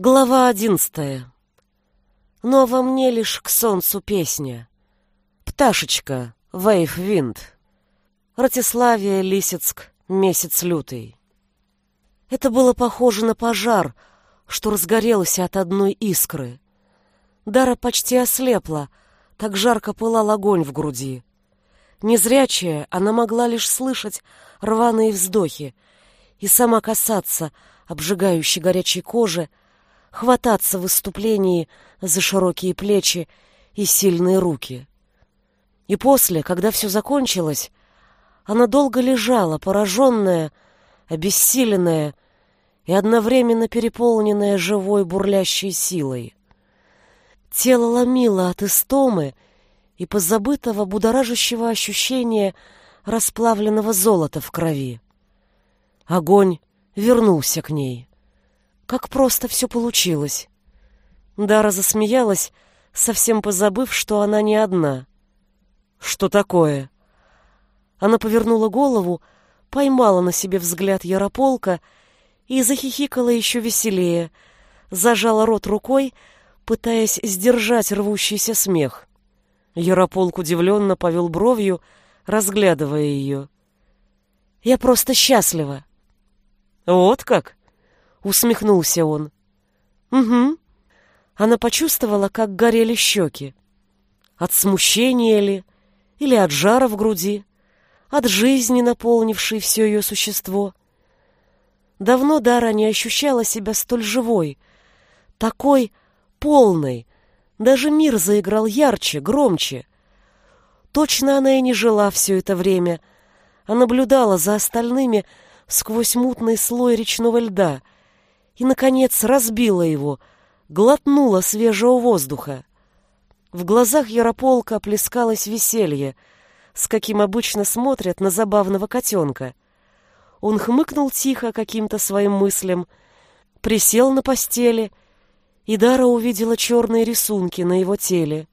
Глава одиннадцатая. Но во мне лишь к солнцу песня. Пташечка, вейв винт. Ратиславия, Лисицк, месяц лютый. Это было похоже на пожар, что разгорелся от одной искры. Дара почти ослепла, так жарко пылал огонь в груди. Незрячая, она могла лишь слышать рваные вздохи и сама касаться обжигающей горячей кожи, хвататься в выступлении за широкие плечи и сильные руки. И после, когда все закончилось, она долго лежала, пораженная, обессиленная и одновременно переполненная живой бурлящей силой. Тело ломило от истомы и позабытого будоражащего ощущения расплавленного золота в крови. Огонь вернулся к ней. Как просто все получилось. Дара засмеялась, совсем позабыв, что она не одна. Что такое? Она повернула голову, поймала на себе взгляд Ярополка и захихикала еще веселее, зажала рот рукой, пытаясь сдержать рвущийся смех. Ярополк удивленно повел бровью, разглядывая ее. «Я просто счастлива». «Вот как?» Усмехнулся он. Угу. Она почувствовала, как горели щеки. От смущения ли, или от жара в груди, от жизни, наполнившей все ее существо. Давно Дара не ощущала себя столь живой, такой полной. Даже мир заиграл ярче, громче. Точно она и не жила все это время, а наблюдала за остальными сквозь мутный слой речного льда — и, наконец, разбила его, глотнула свежего воздуха. В глазах Ярополка плескалось веселье, с каким обычно смотрят на забавного котенка. Он хмыкнул тихо каким-то своим мыслям, присел на постели, и Дара увидела черные рисунки на его теле.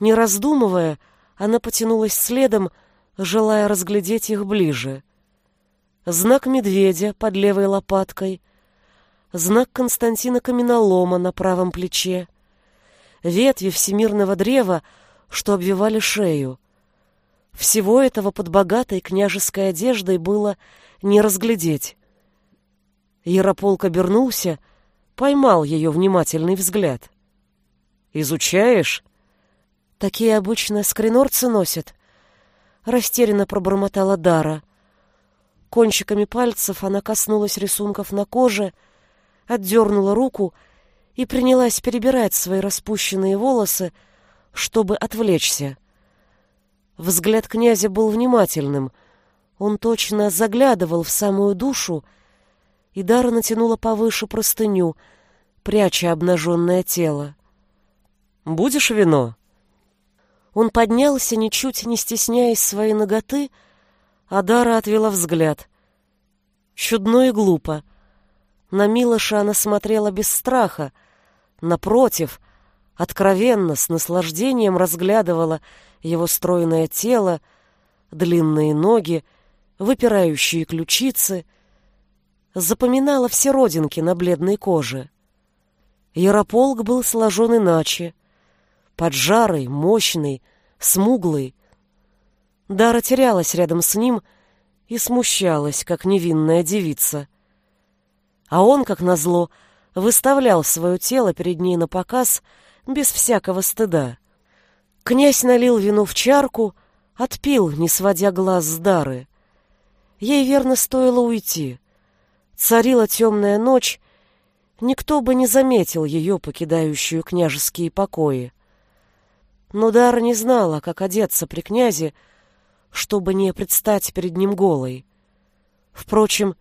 Не раздумывая, она потянулась следом, желая разглядеть их ближе. Знак медведя под левой лопаткой — знак Константина Каменолома на правом плече, ветви всемирного древа, что обвивали шею. Всего этого под богатой княжеской одеждой было не разглядеть. Ярополк обернулся, поймал ее внимательный взгляд. «Изучаешь?» «Такие обычно скринорцы носят», — растерянно пробормотала Дара. Кончиками пальцев она коснулась рисунков на коже — отдернула руку и принялась перебирать свои распущенные волосы, чтобы отвлечься. Взгляд князя был внимательным. Он точно заглядывал в самую душу, и Дара натянула повыше простыню, пряча обнаженное тело. «Будешь вино?» Он поднялся, ничуть не стесняясь своей ноготы, а Дара отвела взгляд. Чудно и глупо — на Милоша она смотрела без страха. Напротив, откровенно, с наслаждением разглядывала его стройное тело, длинные ноги, выпирающие ключицы, запоминала все родинки на бледной коже. Ярополк был сложен иначе, поджарый, мощный, смуглый. Дара терялась рядом с ним и смущалась, как невинная девица а он, как назло, выставлял свое тело перед ней на показ без всякого стыда. Князь налил вину в чарку, отпил, не сводя глаз с Дары. Ей верно стоило уйти. Царила темная ночь, никто бы не заметил ее, покидающую княжеские покои. Но Дара не знала, как одеться при князе, чтобы не предстать перед ним голой. Впрочем,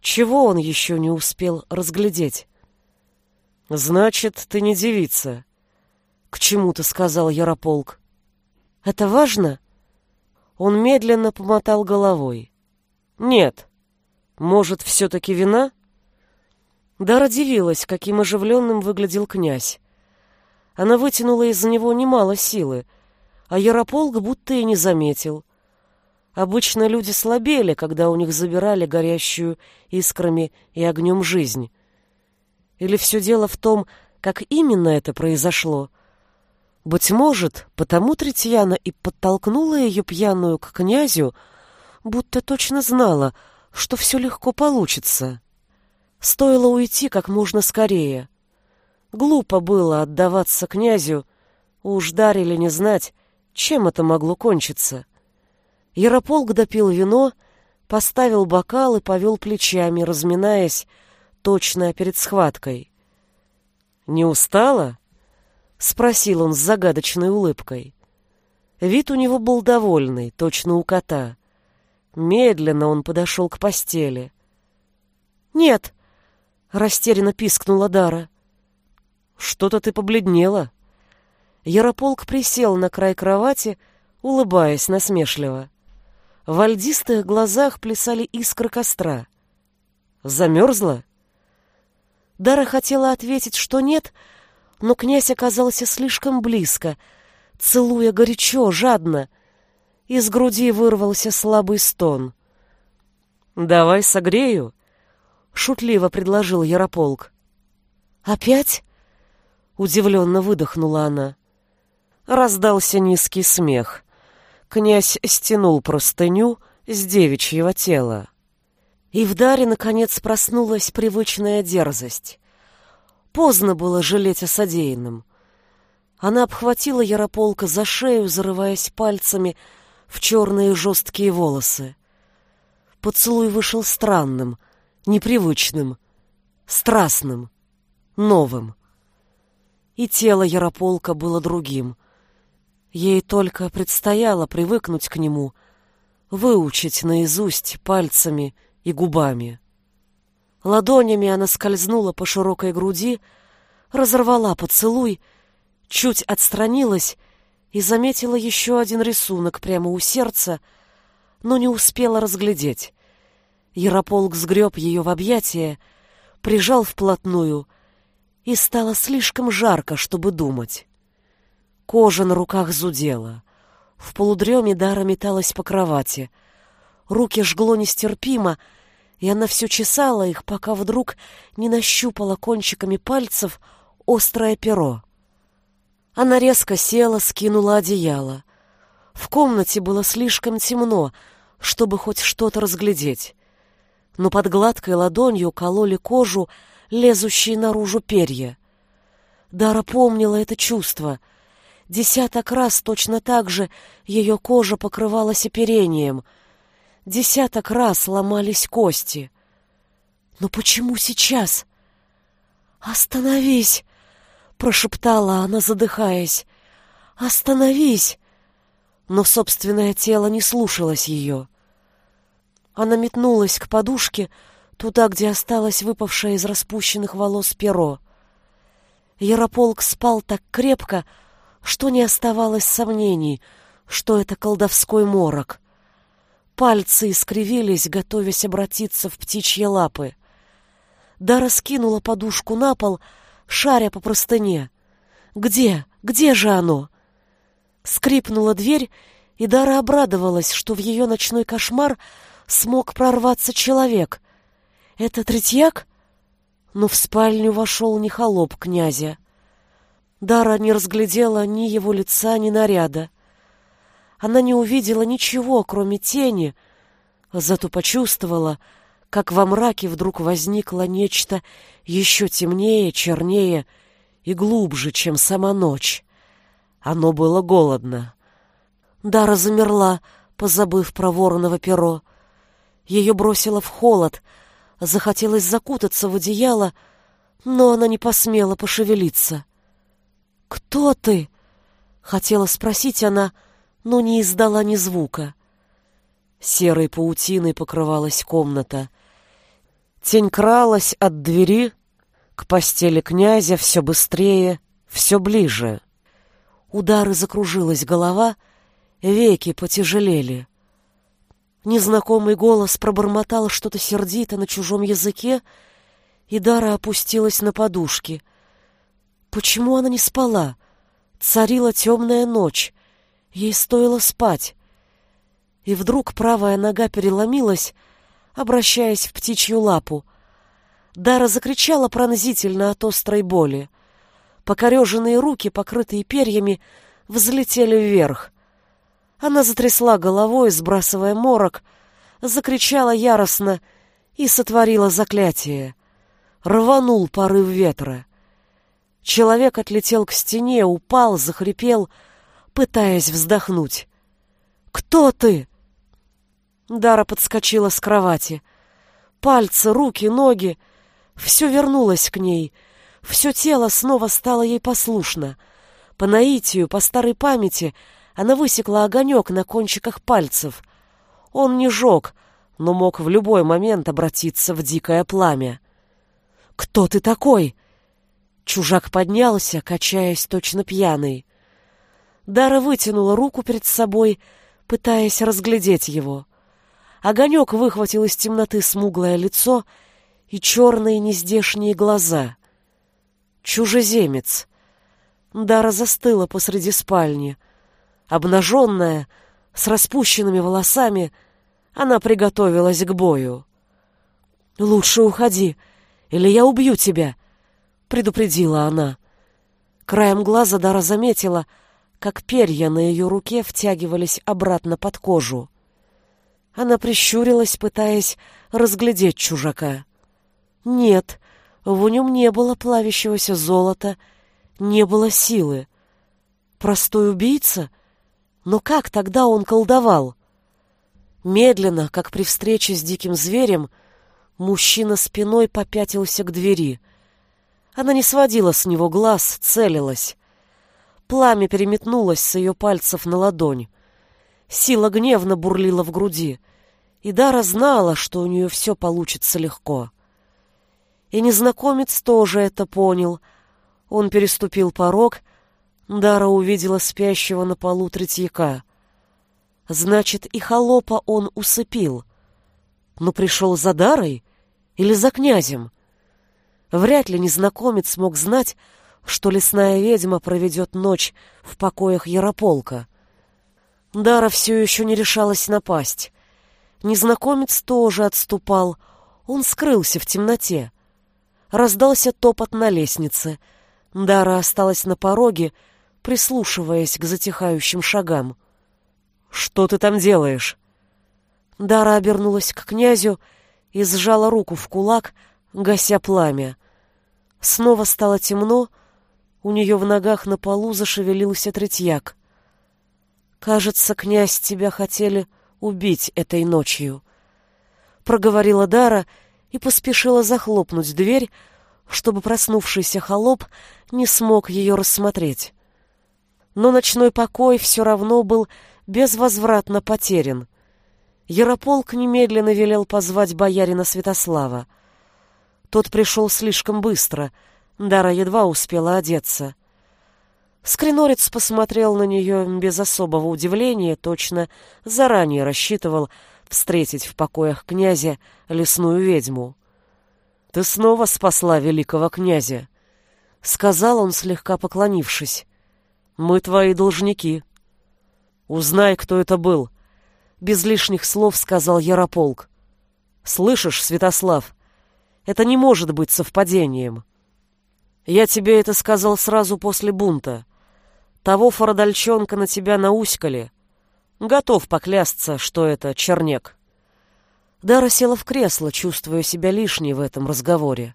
чего он еще не успел разглядеть? «Значит, ты не девица», — к чему-то сказал Ярополк. «Это важно?» Он медленно помотал головой. «Нет. Может, все-таки вина?» Дара дивилась, каким оживленным выглядел князь. Она вытянула из него немало силы, а Ярополк будто и не заметил. Обычно люди слабели, когда у них забирали горящую искрами и огнем жизнь. Или все дело в том, как именно это произошло? Быть может, потому Третьяна и подтолкнула ее пьяную к князю, будто точно знала, что все легко получится. Стоило уйти как можно скорее. Глупо было отдаваться князю, уж дарили не знать, чем это могло кончиться. Ярополк допил вино, поставил бокал и повел плечами, разминаясь, точно перед схваткой. «Не устала?» — спросил он с загадочной улыбкой. Вид у него был довольный, точно у кота. Медленно он подошел к постели. «Нет», — растерянно пискнула Дара. «Что-то ты побледнела». Ярополк присел на край кровати, улыбаясь насмешливо. В альдистых глазах плясали искры костра. «Замерзла?» Дара хотела ответить, что нет, но князь оказался слишком близко, целуя горячо, жадно. Из груди вырвался слабый стон. «Давай согрею», — шутливо предложил Ярополк. «Опять?» — удивленно выдохнула она. Раздался низкий смех. Князь стянул простыню с девичьего тела. И в Даре, наконец, проснулась привычная дерзость. Поздно было жалеть о содеянном. Она обхватила Ярополка за шею, зарываясь пальцами в черные жесткие волосы. Поцелуй вышел странным, непривычным, страстным, новым. И тело Ярополка было другим. Ей только предстояло привыкнуть к нему, выучить наизусть пальцами — и губами. Ладонями она скользнула по широкой груди, разорвала поцелуй, чуть отстранилась и заметила еще один рисунок прямо у сердца, но не успела разглядеть. Ярополк сгреб ее в объятия, прижал вплотную, и стало слишком жарко, чтобы думать. Кожа на руках зудела. В полудреме Дара металась по кровати. Руки жгло нестерпимо, и она все чесала их, пока вдруг не нащупала кончиками пальцев острое перо. Она резко села, скинула одеяло. В комнате было слишком темно, чтобы хоть что-то разглядеть. Но под гладкой ладонью кололи кожу лезущие наружу перья. Дара помнила это чувство. Десяток раз точно так же ее кожа покрывалась оперением — Десяток раз ломались кости. Но почему сейчас? Остановись, прошептала она, задыхаясь. Остановись. Но собственное тело не слушалось ее. Она метнулась к подушке, туда, где осталось выпавшее из распущенных волос перо. Ярополк спал так крепко, что не оставалось сомнений, что это колдовской морок. Пальцы искривились, готовясь обратиться в птичьи лапы. Дара скинула подушку на пол, шаря по простыне. «Где? Где же оно?» Скрипнула дверь, и Дара обрадовалась, что в ее ночной кошмар смог прорваться человек. «Это Третьяк?» Но в спальню вошел не холоп князя. Дара не разглядела ни его лица, ни наряда. Она не увидела ничего, кроме тени, зато почувствовала, как во мраке вдруг возникло нечто еще темнее, чернее и глубже, чем сама ночь. Оно было голодно. Дара замерла, позабыв про вороново перо. Ее бросило в холод, захотелось закутаться в одеяло, но она не посмела пошевелиться. «Кто ты?» — хотела спросить она, — но не издала ни звука. Серой паутиной покрывалась комната. Тень кралась от двери к постели князя все быстрее, все ближе. Удары закружилась голова, веки потяжелели. Незнакомый голос пробормотал что-то сердито на чужом языке, и Дара опустилась на подушки. Почему она не спала? Царила темная ночь. Ей стоило спать. И вдруг правая нога переломилась, обращаясь в птичью лапу. Дара закричала пронзительно от острой боли. Покореженные руки, покрытые перьями, взлетели вверх. Она затрясла головой, сбрасывая морок, закричала яростно и сотворила заклятие. Рванул порыв ветра. Человек отлетел к стене, упал, захрипел, пытаясь вздохнуть. «Кто ты?» Дара подскочила с кровати. Пальцы, руки, ноги — все вернулось к ней — все тело снова стало ей послушно. По наитию, по старой памяти, она высекла огонек на кончиках пальцев. Он не жег, но мог в любой момент обратиться в дикое пламя. «Кто ты такой?» Чужак поднялся, качаясь точно пьяный. Дара вытянула руку перед собой, пытаясь разглядеть его. Огонек выхватил из темноты смуглое лицо и черные нездешние глаза. Чужеземец. Дара застыла посреди спальни. Обнаженная, с распущенными волосами, она приготовилась к бою. «Лучше уходи, или я убью тебя», — предупредила она. Краем глаза Дара заметила, как перья на ее руке втягивались обратно под кожу. Она прищурилась, пытаясь разглядеть чужака. Нет, в нем не было плавящегося золота, не было силы. Простой убийца? Но как тогда он колдовал? Медленно, как при встрече с диким зверем, мужчина спиной попятился к двери. Она не сводила с него глаз, целилась. Пламя переметнулось с ее пальцев на ладонь. Сила гневно бурлила в груди, и Дара знала, что у нее все получится легко. И незнакомец тоже это понял. Он переступил порог, Дара увидела спящего на полу третьяка. Значит, и холопа он усыпил. Но пришел за Дарой или за князем? Вряд ли незнакомец мог знать, что лесная ведьма проведет ночь в покоях Ярополка. Дара все еще не решалась напасть. Незнакомец тоже отступал, он скрылся в темноте раздался топот на лестнице. Дара осталась на пороге, прислушиваясь к затихающим шагам. «Что ты там делаешь?» Дара обернулась к князю и сжала руку в кулак, гася пламя. Снова стало темно, у нее в ногах на полу зашевелился третьяк. «Кажется, князь, тебя хотели убить этой ночью», — проговорила Дара, — и поспешила захлопнуть дверь, чтобы проснувшийся холоп не смог ее рассмотреть. Но ночной покой все равно был безвозвратно потерян. Ярополк немедленно велел позвать боярина Святослава. Тот пришел слишком быстро, Дара едва успела одеться. Скринорец посмотрел на нее без особого удивления, точно заранее рассчитывал, встретить в покоях князя лесную ведьму. «Ты снова спасла великого князя», — сказал он, слегка поклонившись. «Мы твои должники». «Узнай, кто это был», — без лишних слов сказал Ярополк. «Слышишь, Святослав, это не может быть совпадением. Я тебе это сказал сразу после бунта. Того фородальчонка на тебя науськали, Готов поклясться, что это чернек. Дара села в кресло, чувствуя себя лишней в этом разговоре.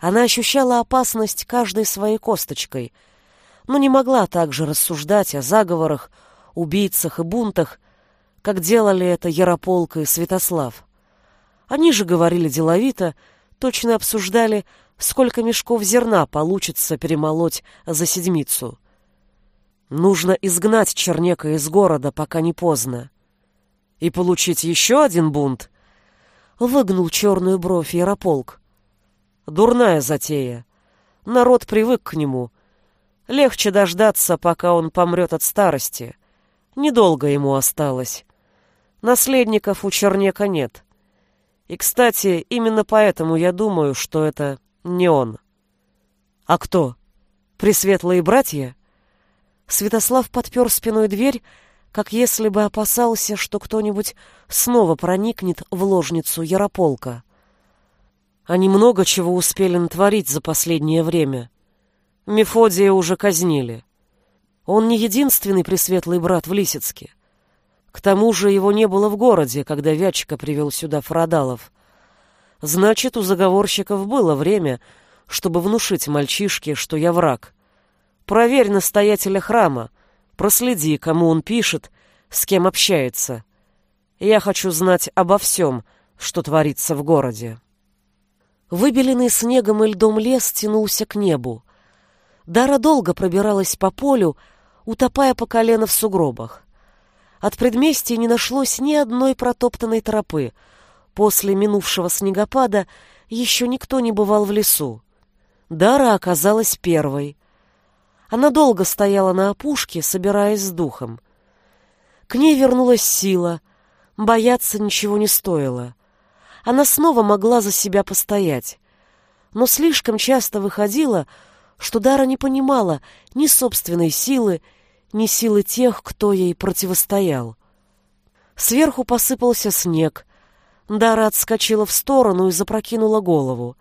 Она ощущала опасность каждой своей косточкой, но не могла также рассуждать о заговорах, убийцах и бунтах, как делали это Ярополка и Святослав. Они же говорили деловито, точно обсуждали, сколько мешков зерна получится перемолоть за седмицу — Нужно изгнать Чернека из города, пока не поздно. И получить еще один бунт? Выгнул черную бровь Ярополк. Дурная затея. Народ привык к нему. Легче дождаться, пока он помрет от старости. Недолго ему осталось. Наследников у Чернека нет. И, кстати, именно поэтому я думаю, что это не он. А кто? Пресветлые братья? Святослав подпер спиной дверь, как если бы опасался, что кто-нибудь снова проникнет в ложницу Ярополка. Они много чего успели натворить за последнее время. Мефодия уже казнили. Он не единственный пресветлый брат в Лисицке. К тому же его не было в городе, когда Вячка привел сюда Фарадалов. Значит, у заговорщиков было время, чтобы внушить мальчишке, что я враг. Проверь настоятеля храма, проследи, кому он пишет, с кем общается. Я хочу знать обо всем, что творится в городе. Выбеленный снегом и льдом лес тянулся к небу. Дара долго пробиралась по полю, утопая по колено в сугробах. От предместья не нашлось ни одной протоптанной тропы. После минувшего снегопада еще никто не бывал в лесу. Дара оказалась первой. Она долго стояла на опушке, собираясь с духом. К ней вернулась сила. Бояться ничего не стоило. Она снова могла за себя постоять. Но слишком часто выходило, что Дара не понимала ни собственной силы, ни силы тех, кто ей противостоял. Сверху посыпался снег. Дара отскочила в сторону и запрокинула голову.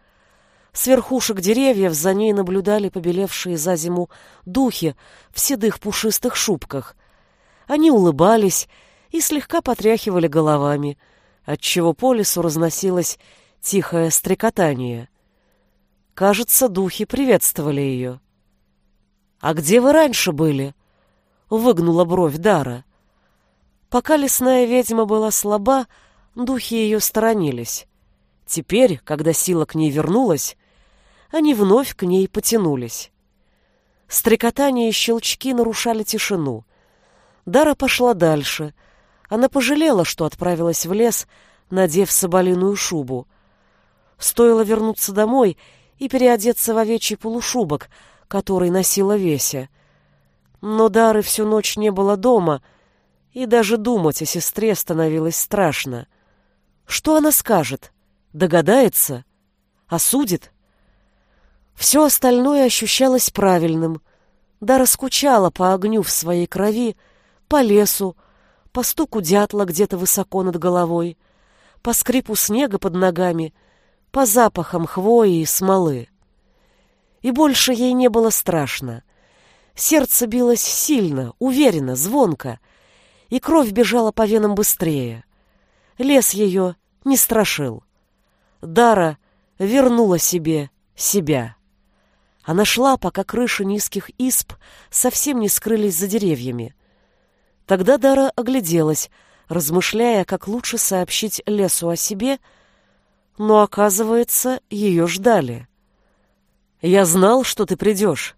С верхушек деревьев за ней наблюдали побелевшие за зиму духи в седых пушистых шубках. Они улыбались и слегка потряхивали головами, отчего по лесу разносилось тихое стрекотание. Кажется, духи приветствовали ее. «А где вы раньше были?» — выгнула бровь Дара. Пока лесная ведьма была слаба, духи ее сторонились. Теперь, когда сила к ней вернулась, они вновь к ней потянулись. Стрекотание и щелчки нарушали тишину. Дара пошла дальше — она пожалела, что отправилась в лес, надев соболиную шубу. Стоило вернуться домой и переодеться в овечий полушубок, который носила Веся. Но Дары всю ночь не было дома, и даже думать о сестре становилось страшно. Что она скажет? Догадается? Осудит? Все остальное ощущалось правильным. Дара скучала по огню в своей крови, по лесу, по стуку дятла где-то высоко над головой, по скрипу снега под ногами, по запахам хвои и смолы. И больше ей не было страшно. Сердце билось сильно, уверенно, звонко, и кровь бежала по венам быстрее. Лес ее не страшил. Дара вернула себе себя. Она шла, пока крыши низких исп совсем не скрылись за деревьями. Тогда Дара огляделась, размышляя, как лучше сообщить лесу о себе, но, оказывается, ее ждали. «Я знал, что ты придешь».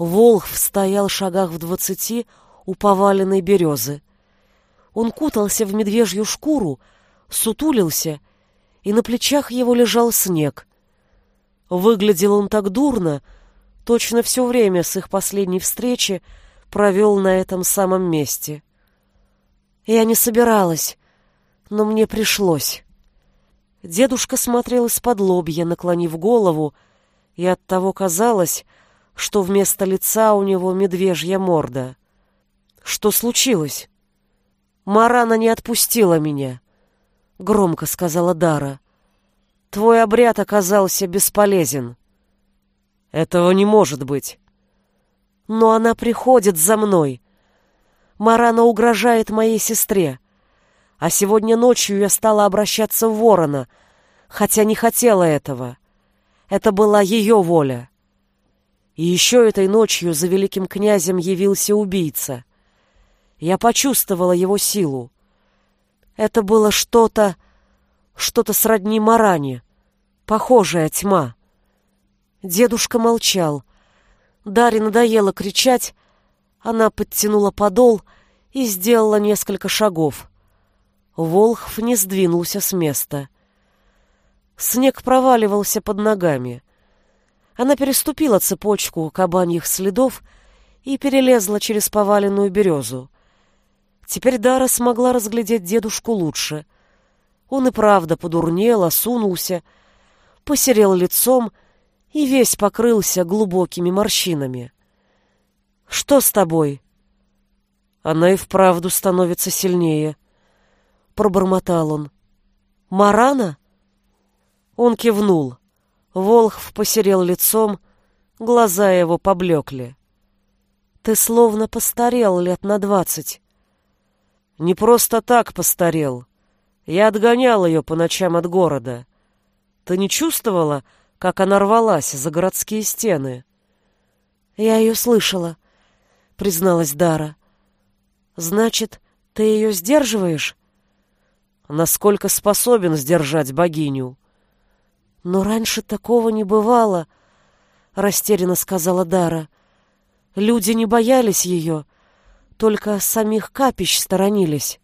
Волх стоял в шагах в двадцати у поваленной березы. Он кутался в медвежью шкуру, сутулился, и на плечах его лежал снег. Выглядел он так дурно, точно все время с их последней встречи провел на этом самом месте. Я не собиралась, но мне пришлось. Дедушка смотрел из-под лобья, наклонив голову, и оттого казалось, что вместо лица у него медвежья морда. Что случилось? Марана не отпустила меня, громко сказала Дара. Твой обряд оказался бесполезен. Этого не может быть но она приходит за мной. Марана угрожает моей сестре. А сегодня ночью я стала обращаться в ворона, хотя не хотела этого. Это была ее воля. И еще этой ночью за великим князем явился убийца. Я почувствовала его силу. Это было что-то, что-то сродни Маране, похожая тьма. Дедушка молчал, Даре надоело кричать, она подтянула подол и сделала несколько шагов. Волхв не сдвинулся с места. Снег проваливался под ногами. Она переступила цепочку кабаньих следов и перелезла через поваленную березу. Теперь Дара смогла разглядеть дедушку лучше. Он и правда подурнел, осунулся, посерел лицом и весь покрылся глубокими морщинами. «Что с тобой?» «Она и вправду становится сильнее», — пробормотал он. «Марана?» Он кивнул. Волхв посерел лицом, глаза его поблекли. «Ты словно постарел лет на двадцать». «Не просто так постарел. Я отгонял ее по ночам от города. Ты не чувствовала, как она рвалась за городские стены?» «Я ее слышала», — призналась Дара. «Значит, ты ее сдерживаешь?» «Насколько способен сдержать богиню?» «Но раньше такого не бывало», — растерянно сказала Дара. «Люди не боялись ее, только самих капищ сторонились».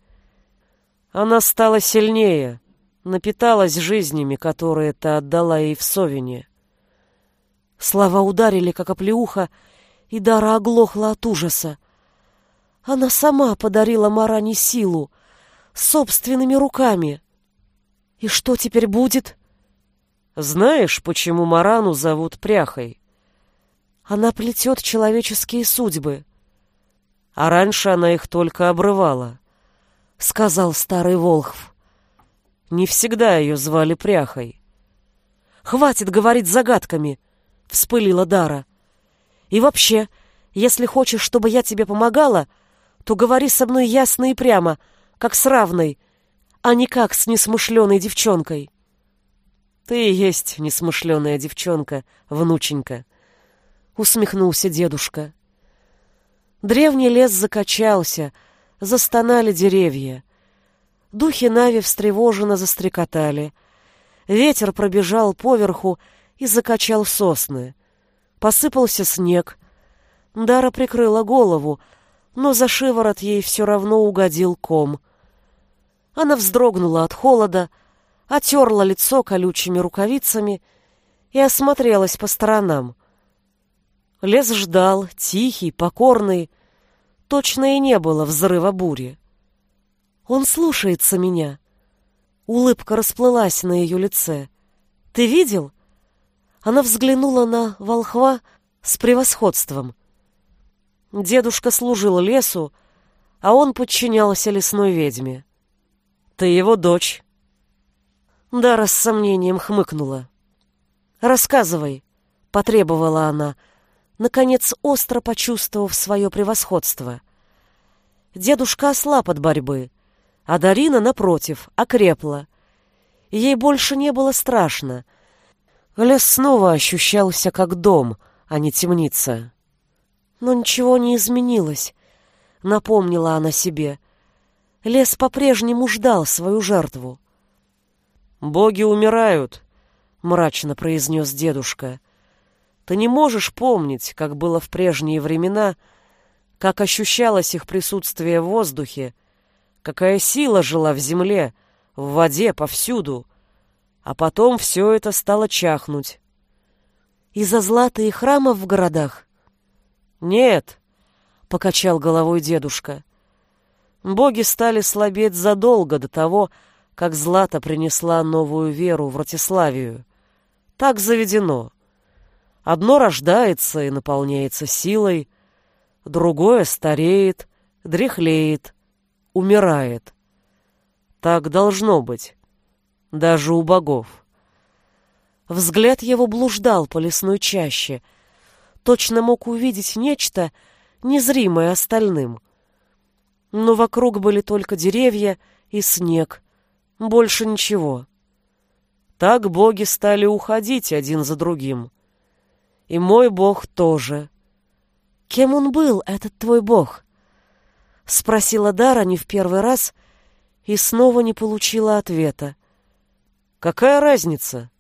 Она стала сильнее, напиталась жизнями, которые ты отдала ей в Совине. Слова ударили, как оплеуха, и Дара оглохла от ужаса. Она сама подарила Маране силу, собственными руками. И что теперь будет? Знаешь, почему Марану зовут Пряхой? Она плетет человеческие судьбы. А раньше она их только обрывала, — сказал старый Волхв. Не всегда ее звали Пряхой. «Хватит говорить загадками!» — вспылила Дара. «И вообще, если хочешь, чтобы я тебе помогала, то говори со мной ясно и прямо, как с равной, а не как с несмышленой девчонкой». Ты и есть несмышленая девчонка, внученька, усмехнулся дедушка. Древний лес закачался, застонали деревья. Духи Нави встревоженно застрекотали. Ветер пробежал поверху и закачал сосны. Посыпался снег. Дара прикрыла голову, но за шиворот ей все равно угодил ком. Она вздрогнула от холода, отерла лицо колючими рукавицами и осмотрелась по сторонам. Лес ждал, тихий, покорный. Точно и не было взрыва бури. Он слушается меня. Улыбка расплылась на ее лице. Ты видел? Она взглянула на волхва с превосходством. Дедушка служил лесу, а он подчинялся лесной ведьме. Ты его дочь. Дара с сомнением хмыкнула. «Рассказывай», — потребовала она, наконец остро почувствовав свое превосходство. Дедушка ослаб от борьбы, а Дарина, напротив, окрепла. Ей больше не было страшно. Лес снова ощущался как дом, а не темница. Но ничего не изменилось, напомнила она себе. Лес по-прежнему ждал свою жертву. «Боги умирают», — мрачно произнес дедушка. «Ты не можешь помнить, как было в прежние времена, как ощущалось их присутствие в воздухе, какая сила жила в земле, в воде, повсюду. А потом все это стало чахнуть». «Из-за злата и храмов в городах?» «Нет», — покачал головой дедушка. «Боги стали слабеть задолго до того, Злата принесла новую веру в Ратиславию. Так заведено. Одно рождается и наполняется силой, другое стареет, дряхлеет, умирает. Так должно быть, даже у богов. Взгляд его блуждал по лесной чаще, точно мог увидеть нечто, незримое остальным. Но вокруг были только деревья и снег, больше ничего. Так боги стали уходить один за другим. И мой бог тоже. Кем он был, этот твой бог? Спросила Дара не в первый раз и снова не получила ответа. Какая разница?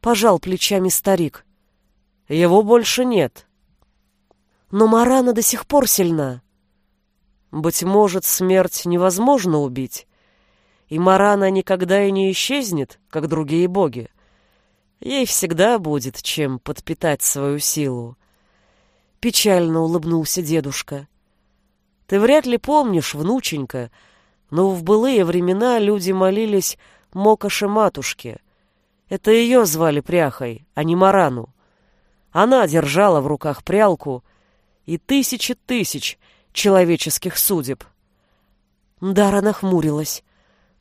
Пожал плечами старик. Его больше нет. Но Марана до сих пор сильна. Быть может, смерть невозможно убить и Марана никогда и не исчезнет, как другие боги. Ей всегда будет чем подпитать свою силу. Печально улыбнулся дедушка. Ты вряд ли помнишь, внученька, но в былые времена люди молились Мокоши-матушке. Это ее звали Пряхой, а не Марану. Она держала в руках прялку и тысячи тысяч человеческих судеб. Дара нахмурилась.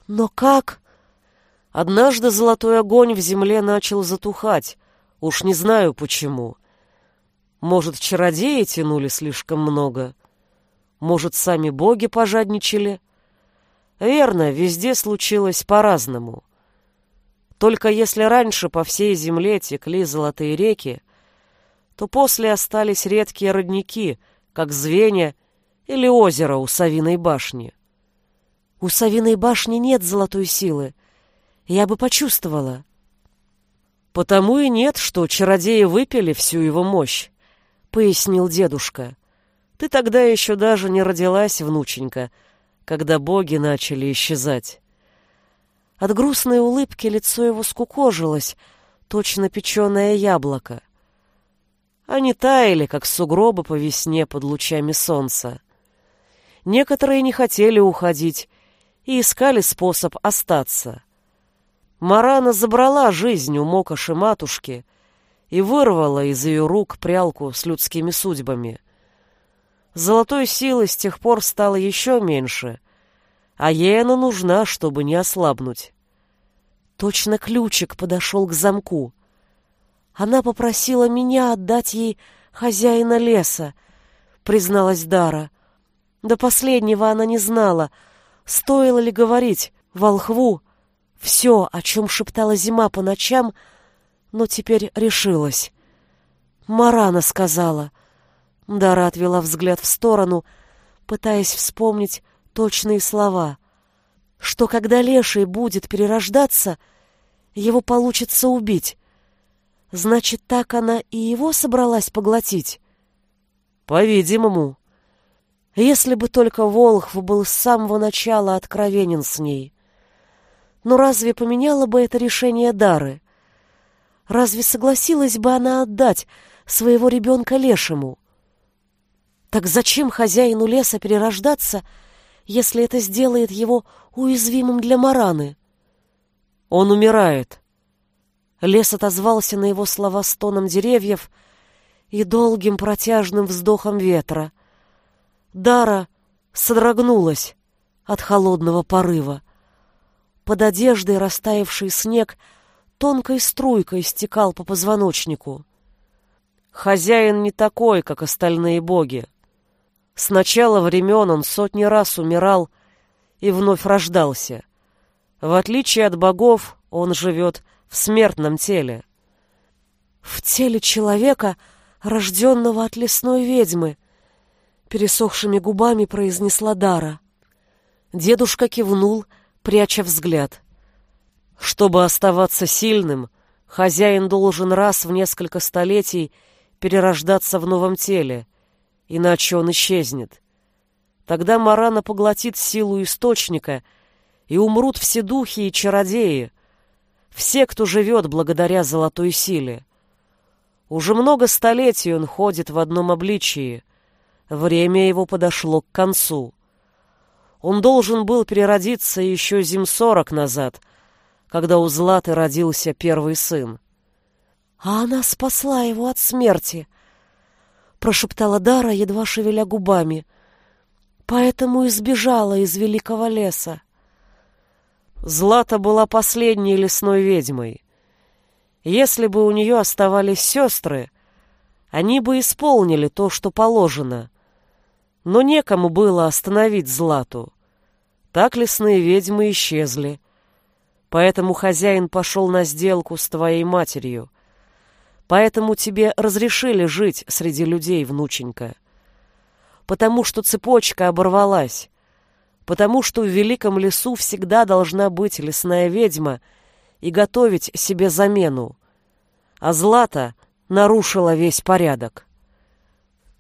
Но как? Однажды золотой огонь в земле начал затухать, уж не знаю почему. Может, чародеи тянули слишком много? Может, сами боги пожадничали? Верно, везде случилось по-разному. Только если раньше по всей земле текли золотые реки, то после остались редкие родники, как звенья или озеро у Савиной башни. У Савиной башни нет золотой силы. Я бы почувствовала. Потому и нет, что чародеи выпили всю его мощь, пояснил дедушка. Ты тогда еще даже не родилась, внученька, когда боги начали исчезать. От грустной улыбки лицо его скукожилось, точно печеное яблоко. Они таяли, как сугробы по весне под лучами солнца. Некоторые не хотели уходить и искали способ остаться. Марана забрала жизнь у Мокоши матушки и вырвала из ее рук прялку с людскими судьбами. Золотой силы с тех пор стало еще меньше, а ей она нужна, чтобы не ослабнуть. Точно ключик подошел к замку. Она попросила меня отдать ей хозяина леса, призналась Дара. До последнего она не знала, стоило ли говорить волхву все, о чем шептала зима по ночам, но теперь решилась. Марана сказала. Дара отвела взгляд в сторону, пытаясь вспомнить, точные слова, что когда леший будет перерождаться, его получится убить. Значит, так она и его собралась поглотить? По-видимому. Если бы только Волхв был с самого начала откровенен с ней. Но разве поменяло бы это решение Дары? Разве согласилась бы она отдать своего ребенка лешему? Так зачем хозяину леса перерождаться, — если это сделает его уязвимым для Мараны? Он умирает. Лес отозвался на его слова стоном деревьев и долгим протяжным вздохом ветра. Дара содрогнулась от холодного порыва. Под одеждой растаявший снег тонкой струйкой стекал по позвоночнику. Хозяин не такой, как остальные боги. С начала времен он сотни раз умирал и вновь рождался. В отличие от богов, он живет в смертном теле. В теле человека, рожденного от лесной ведьмы, пересохшими губами произнесла Дара. Дедушка кивнул, пряча взгляд. Чтобы оставаться сильным, хозяин должен раз в несколько столетий перерождаться в новом теле — иначе он исчезнет. Тогда Марана поглотит силу источника, и умрут все духи и чародеи, все, кто живет благодаря золотой силе. Уже много столетий он ходит в одном обличии. Время его подошло к концу. Он должен был переродиться еще зим сорок назад, когда у Златы родился первый сын. А она спасла его от смерти, прошептала Дара, едва шевеля губами. Поэтому избежала из великого леса. Злата была последней лесной ведьмой. Если бы у нее оставались сестры, они бы исполнили то, что положено. Но некому было остановить Злату. Так лесные ведьмы исчезли. Поэтому хозяин пошел на сделку с твоей матерью. Поэтому тебе разрешили жить среди людей, внученька. Потому что цепочка оборвалась. Потому что в великом лесу всегда должна быть лесная ведьма и готовить себе замену. А Злата нарушила весь порядок.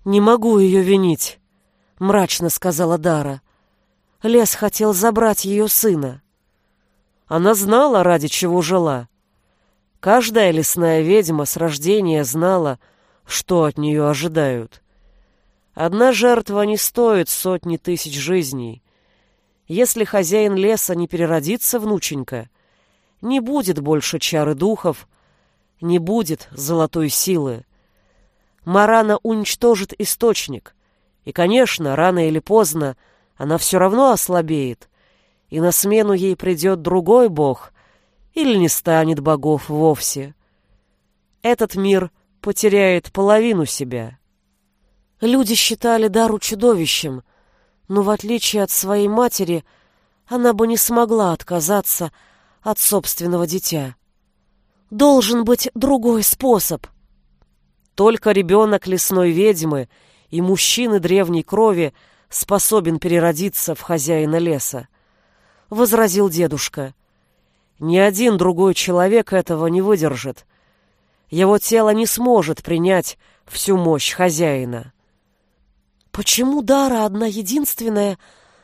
«Не могу ее винить», — мрачно сказала Дара. Лес хотел забрать ее сына. Она знала, ради чего жила. Каждая лесная ведьма с рождения знала, что от нее ожидают. Одна жертва не стоит сотни тысяч жизней. Если хозяин леса не переродится, внученька, не будет больше чары духов, не будет золотой силы. Марана уничтожит источник, и, конечно, рано или поздно она все равно ослабеет, и на смену ей придет другой бог или не станет богов вовсе. Этот мир потеряет половину себя. Люди считали Дару чудовищем, но в отличие от своей матери, она бы не смогла отказаться от собственного дитя. Должен быть другой способ. Только ребенок лесной ведьмы и мужчины древней крови способен переродиться в хозяина леса, — возразил дедушка. Ни один другой человек этого не выдержит. Его тело не сможет принять всю мощь хозяина. Почему Дара, одна единственная,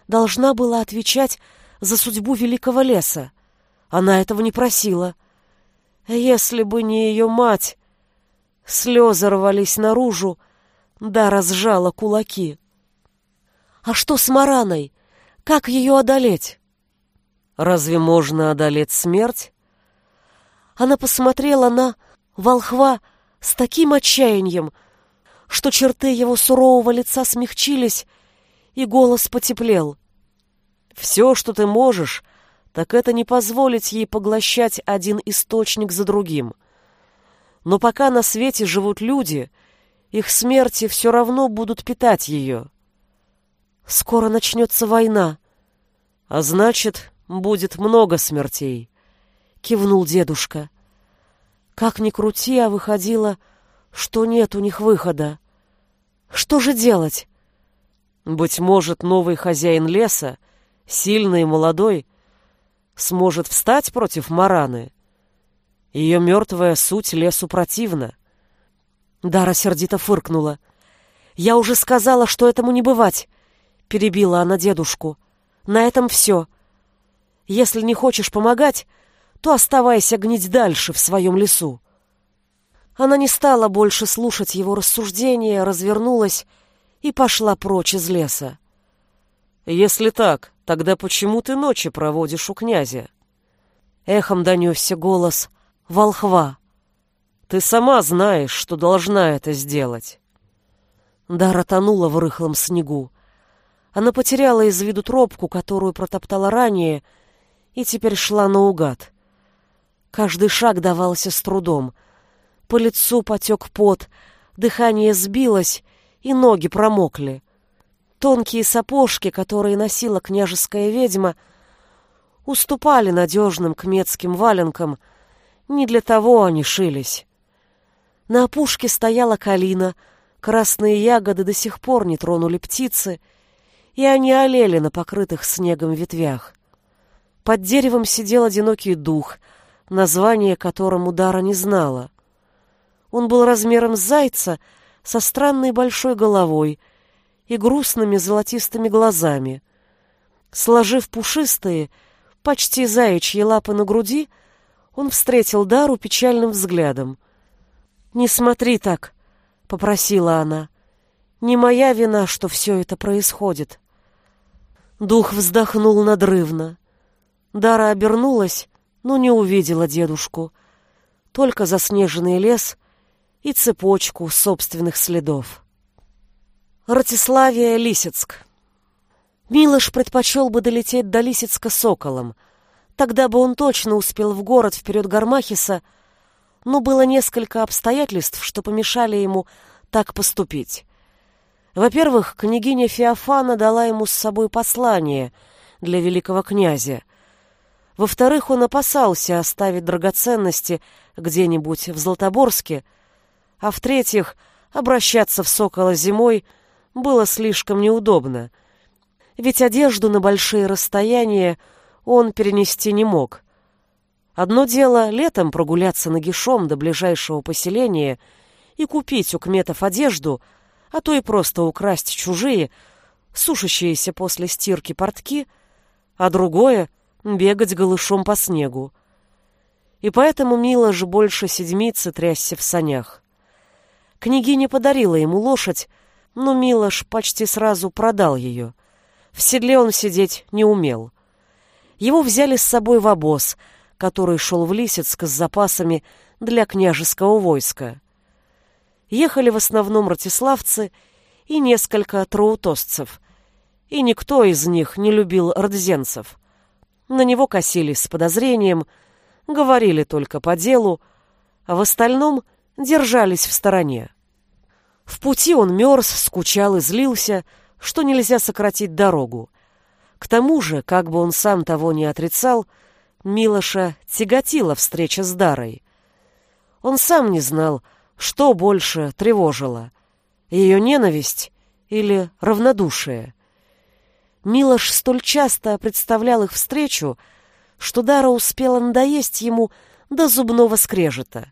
должна была отвечать за судьбу великого леса? Она этого не просила. Если бы не ее мать... Слезы рвались наружу, Дара сжала кулаки. А что с Мараной? Как ее одолеть? Разве можно одолеть смерть? Она посмотрела на волхва с таким отчаянием, что черты его сурового лица смягчились, и голос потеплел. «Все, что ты можешь, так это не позволить ей поглощать один источник за другим. Но пока на свете живут люди, их смерти все равно будут питать ее. Скоро начнется война, а значит, будет много смертей», — кивнул дедушка. Как ни крути, а выходило, что нет у них выхода. Что же делать? Быть может, новый хозяин леса, сильный и молодой, сможет встать против Мараны. Ее мертвая суть лесу противна. Дара сердито фыркнула. «Я уже сказала, что этому не бывать», — перебила она дедушку. «На этом все. Если не хочешь помогать, то оставайся гнить дальше в своем лесу». Она не стала больше слушать его рассуждения, развернулась и пошла прочь из леса. «Если так, тогда почему ты ночи проводишь у князя?» Эхом донесся голос волхва. «Ты сама знаешь, что должна это сделать». Дара тонула в рыхлом снегу. Она потеряла из виду тропку, которую протоптала ранее, и теперь шла наугад. Каждый шаг давался с трудом — по лицу потек пот, дыхание сбилось, и ноги промокли. Тонкие сапожки, которые носила княжеская ведьма, уступали надежным кметским валенкам, не для того они шились. На опушке стояла калина, красные ягоды до сих пор не тронули птицы, и они олели на покрытых снегом ветвях. Под деревом сидел одинокий дух, название которому Дара не знала. Он был размером с зайца, со странной большой головой и грустными золотистыми глазами. Сложив пушистые, почти заячьи лапы на груди, он встретил Дару печальным взглядом. «Не смотри так», — попросила она. «Не моя вина, что все это происходит». Дух вздохнул надрывно. Дара обернулась, но не увидела дедушку. Только заснеженный лес и цепочку собственных следов. Ратиславия, Лисицк. Милош предпочел бы долететь до Лисицка соколом. Тогда бы он точно успел в город вперед Гармахиса, но было несколько обстоятельств, что помешали ему так поступить. Во-первых, княгиня Феофана дала ему с собой послание для великого князя. Во-вторых, он опасался оставить драгоценности где-нибудь в Златоборске, а в-третьих, обращаться в Сокола зимой было слишком неудобно, ведь одежду на большие расстояния он перенести не мог. Одно дело летом прогуляться нагишом до ближайшего поселения и купить у кметов одежду, а то и просто украсть чужие, сушащиеся после стирки портки, а другое — бегать голышом по снегу. И поэтому Милош больше седмицы трясся в санях. Княгиня подарила ему лошадь, но Милош почти сразу продал ее. В седле он сидеть не умел. Его взяли с собой в обоз, который шел в Лисицк с запасами для княжеского войска. Ехали в основном ратиславцы и несколько троутосцев, и никто из них не любил родзенцев. На него косились с подозрением, говорили только по делу, а в остальном держались в стороне. В пути он мерз, скучал и злился, что нельзя сократить дорогу. К тому же, как бы он сам того не отрицал, Милоша тяготила встреча с Дарой. Он сам не знал, что больше тревожило — ее ненависть или равнодушие. Милош столь часто представлял их встречу, что Дара успела надоесть ему до зубного скрежета.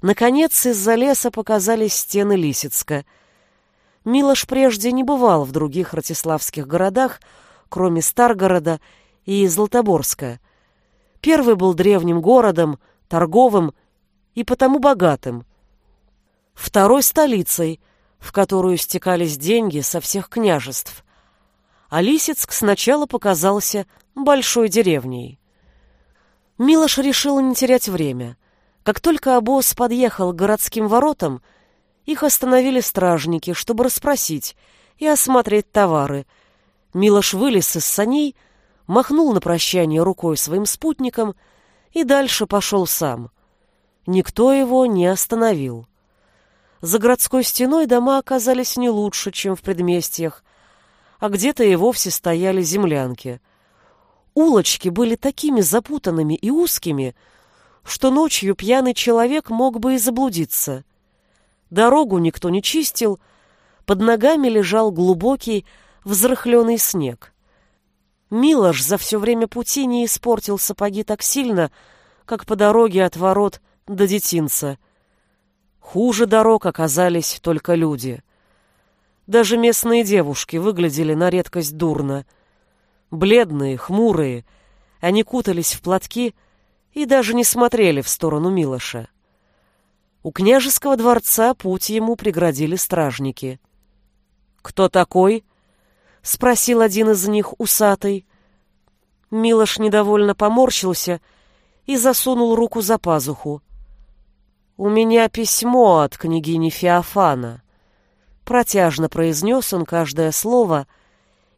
Наконец из-за леса показались стены Лисицка. Милош прежде не бывал в других ратиславских городах, кроме Старгорода и Златоборска. Первый был древним городом, торговым и потому богатым. Второй — столицей, в которую стекались деньги со всех княжеств. А Лисицк сначала показался большой деревней. Милош решил не терять время. Как только обоз подъехал к городским воротам, их остановили стражники, чтобы расспросить и осмотреть товары. Милош вылез из саней, махнул на прощание рукой своим спутникам и дальше пошел сам. Никто его не остановил. За городской стеной дома оказались не лучше, чем в предместьях, а где-то и вовсе стояли землянки. Улочки были такими запутанными и узкими, что ночью пьяный человек мог бы и заблудиться. Дорогу никто не чистил, под ногами лежал глубокий, взрыхленный снег. Милош за все время пути не испортил сапоги так сильно, как по дороге от ворот до детинца. Хуже дорог оказались только люди. Даже местные девушки выглядели на редкость дурно — Бледные, хмурые, они кутались в платки и даже не смотрели в сторону Милоша. У княжеского дворца путь ему преградили стражники. «Кто такой?» — спросил один из них усатый. Милош недовольно поморщился и засунул руку за пазуху. «У меня письмо от княгини Феофана», — протяжно произнес он каждое слово —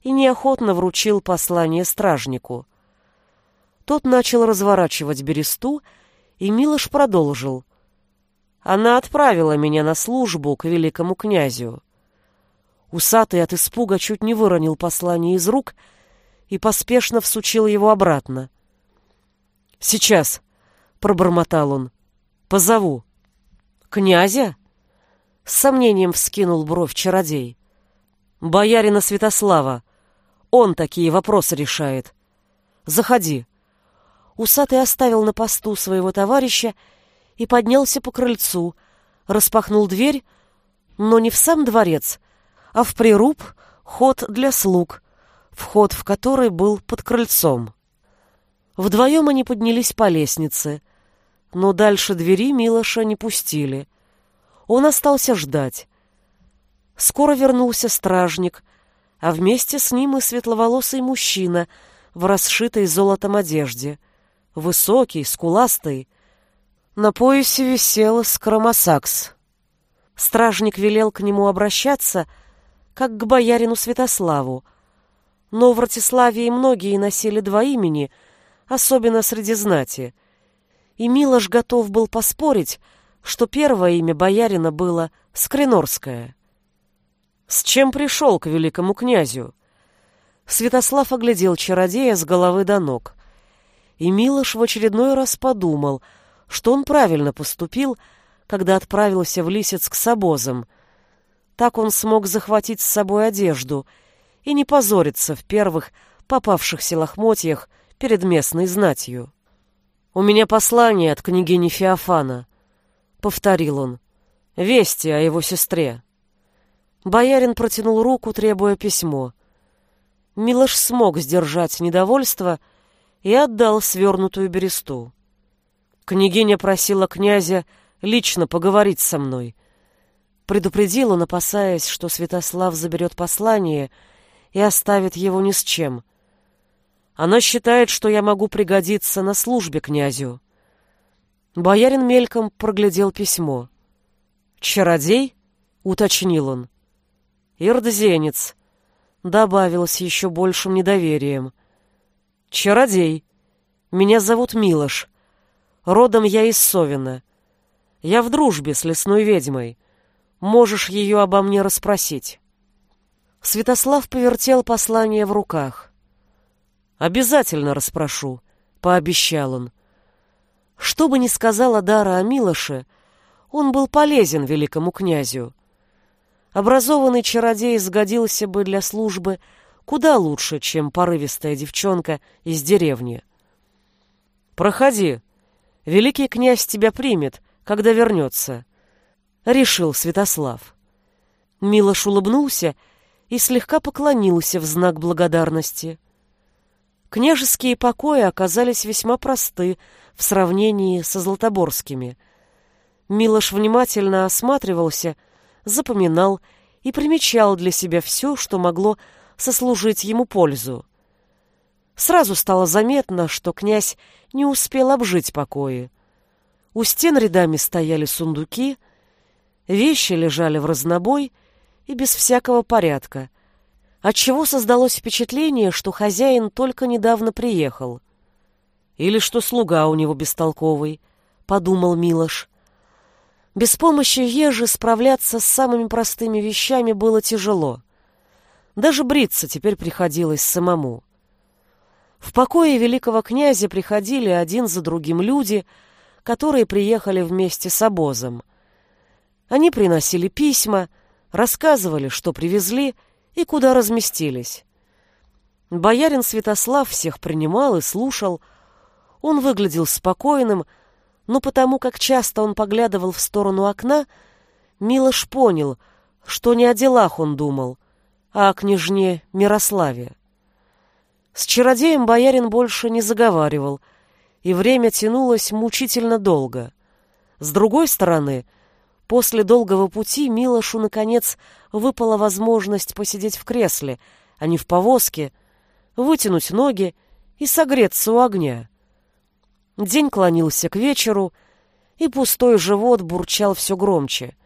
и неохотно вручил послание стражнику. Тот начал разворачивать бересту, и Милош продолжил. Она отправила меня на службу к великому князю. Усатый от испуга чуть не выронил послание из рук и поспешно всучил его обратно. «Сейчас», — пробормотал он, — «позову». «Князя?» — с сомнением вскинул бровь чародей. «Боярина Святослава», он такие вопросы решает. Заходи. Усатый оставил на посту своего товарища и поднялся по крыльцу, распахнул дверь, но не в сам дворец, а в прируб ход для слуг, вход в который был под крыльцом. Вдвоем они поднялись по лестнице, но дальше двери Милоша не пустили. Он остался ждать. Скоро вернулся стражник — а вместе с ним и светловолосый мужчина в расшитой золотом одежде. Высокий, скуластый. На поясе висел скромосакс. Стражник велел к нему обращаться, как к боярину Святославу. Но в Ратиславии многие носили два имени, особенно среди знати. И Милош готов был поспорить, что первое имя боярина было Скринорское. С чем пришел к великому князю? Святослав оглядел чародея с головы до ног. И Милош в очередной раз подумал, что он правильно поступил, когда отправился в Лисицк с обозом. Так он смог захватить с собой одежду и не позориться в первых попавшихся лохмотьях перед местной знатью. «У меня послание от княгини Феофана», — повторил он. «Вести о его сестре». Боярин протянул руку, требуя письмо. Милош смог сдержать недовольство и отдал свернутую бересту. Княгиня просила князя лично поговорить со мной. Предупредил он, опасаясь, что Святослав заберет послание и оставит его ни с чем. Она считает, что я могу пригодиться на службе князю. Боярин мельком проглядел письмо. «Чародей?» — уточнил он. Ирдзенец. Добавил с еще большим недоверием. Чародей. Меня зовут Милош. Родом я из Совина. Я в дружбе с лесной ведьмой. Можешь ее обо мне расспросить. Святослав повертел послание в руках. «Обязательно расспрошу», — пообещал он. Что бы ни сказала Дара о Милоше, он был полезен великому князю. Образованный чародей сгодился бы для службы куда лучше, чем порывистая девчонка из деревни. «Проходи. Великий князь тебя примет, когда вернется», — решил Святослав. Милош улыбнулся и слегка поклонился в знак благодарности. Княжеские покои оказались весьма просты в сравнении со златоборскими. Милош внимательно осматривался, запоминал и примечал для себя все, что могло сослужить ему пользу. Сразу стало заметно, что князь не успел обжить покои. У стен рядами стояли сундуки, вещи лежали в разнобой и без всякого порядка, отчего создалось впечатление, что хозяин только недавно приехал. Или что слуга у него бестолковый, подумал Милош. Без помощи ежи справляться с самыми простыми вещами было тяжело. Даже бриться теперь приходилось самому. В покое великого князя приходили один за другим люди, которые приехали вместе с обозом. Они приносили письма, рассказывали, что привезли и куда разместились. Боярин Святослав всех принимал и слушал. Он выглядел спокойным, но потому как часто он поглядывал в сторону окна, Милош понял, что не о делах он думал, а о княжне Мирославе. С чародеем боярин больше не заговаривал, и время тянулось мучительно долго. С другой стороны, после долгого пути Милошу, наконец, выпала возможность посидеть в кресле, а не в повозке, вытянуть ноги и согреться у огня. День клонился к вечеру, и пустой живот бурчал все громче.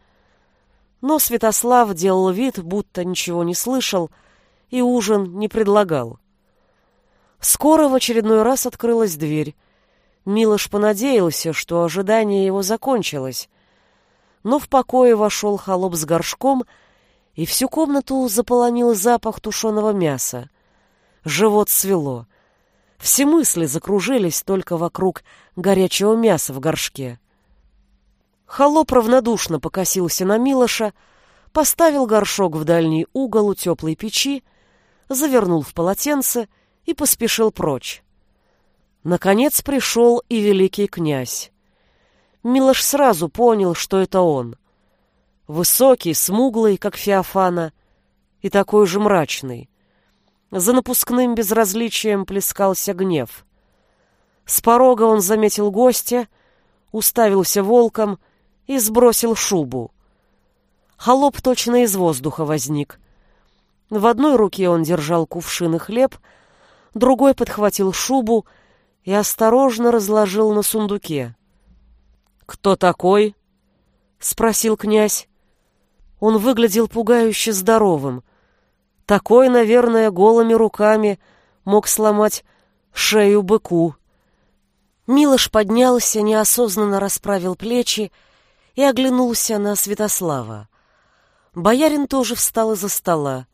Но Святослав делал вид, будто ничего не слышал, и ужин не предлагал. Скоро в очередной раз открылась дверь. Милош понадеялся, что ожидание его закончилось. Но в покое вошел холоп с горшком, и всю комнату заполонил запах тушеного мяса. Живот свело. Все мысли закружились только вокруг горячего мяса в горшке. Холоп равнодушно покосился на Милоша, поставил горшок в дальний угол у теплой печи, завернул в полотенце — и поспешил прочь. Наконец пришел и великий князь. Милош сразу понял, что это он. Высокий, смуглый, как Феофана, и такой же мрачный. За напускным безразличием плескался гнев. С порога он заметил гостя, уставился волком и сбросил шубу. Холоп точно из воздуха возник. В одной руке он держал кувшин и хлеб, другой подхватил шубу и осторожно разложил на сундуке. «Кто такой?» — спросил князь. Он выглядел пугающе здоровым. Такой, наверное, голыми руками мог сломать шею быку. Милош поднялся, неосознанно расправил плечи и оглянулся на Святослава. Боярин тоже встал из-за стола.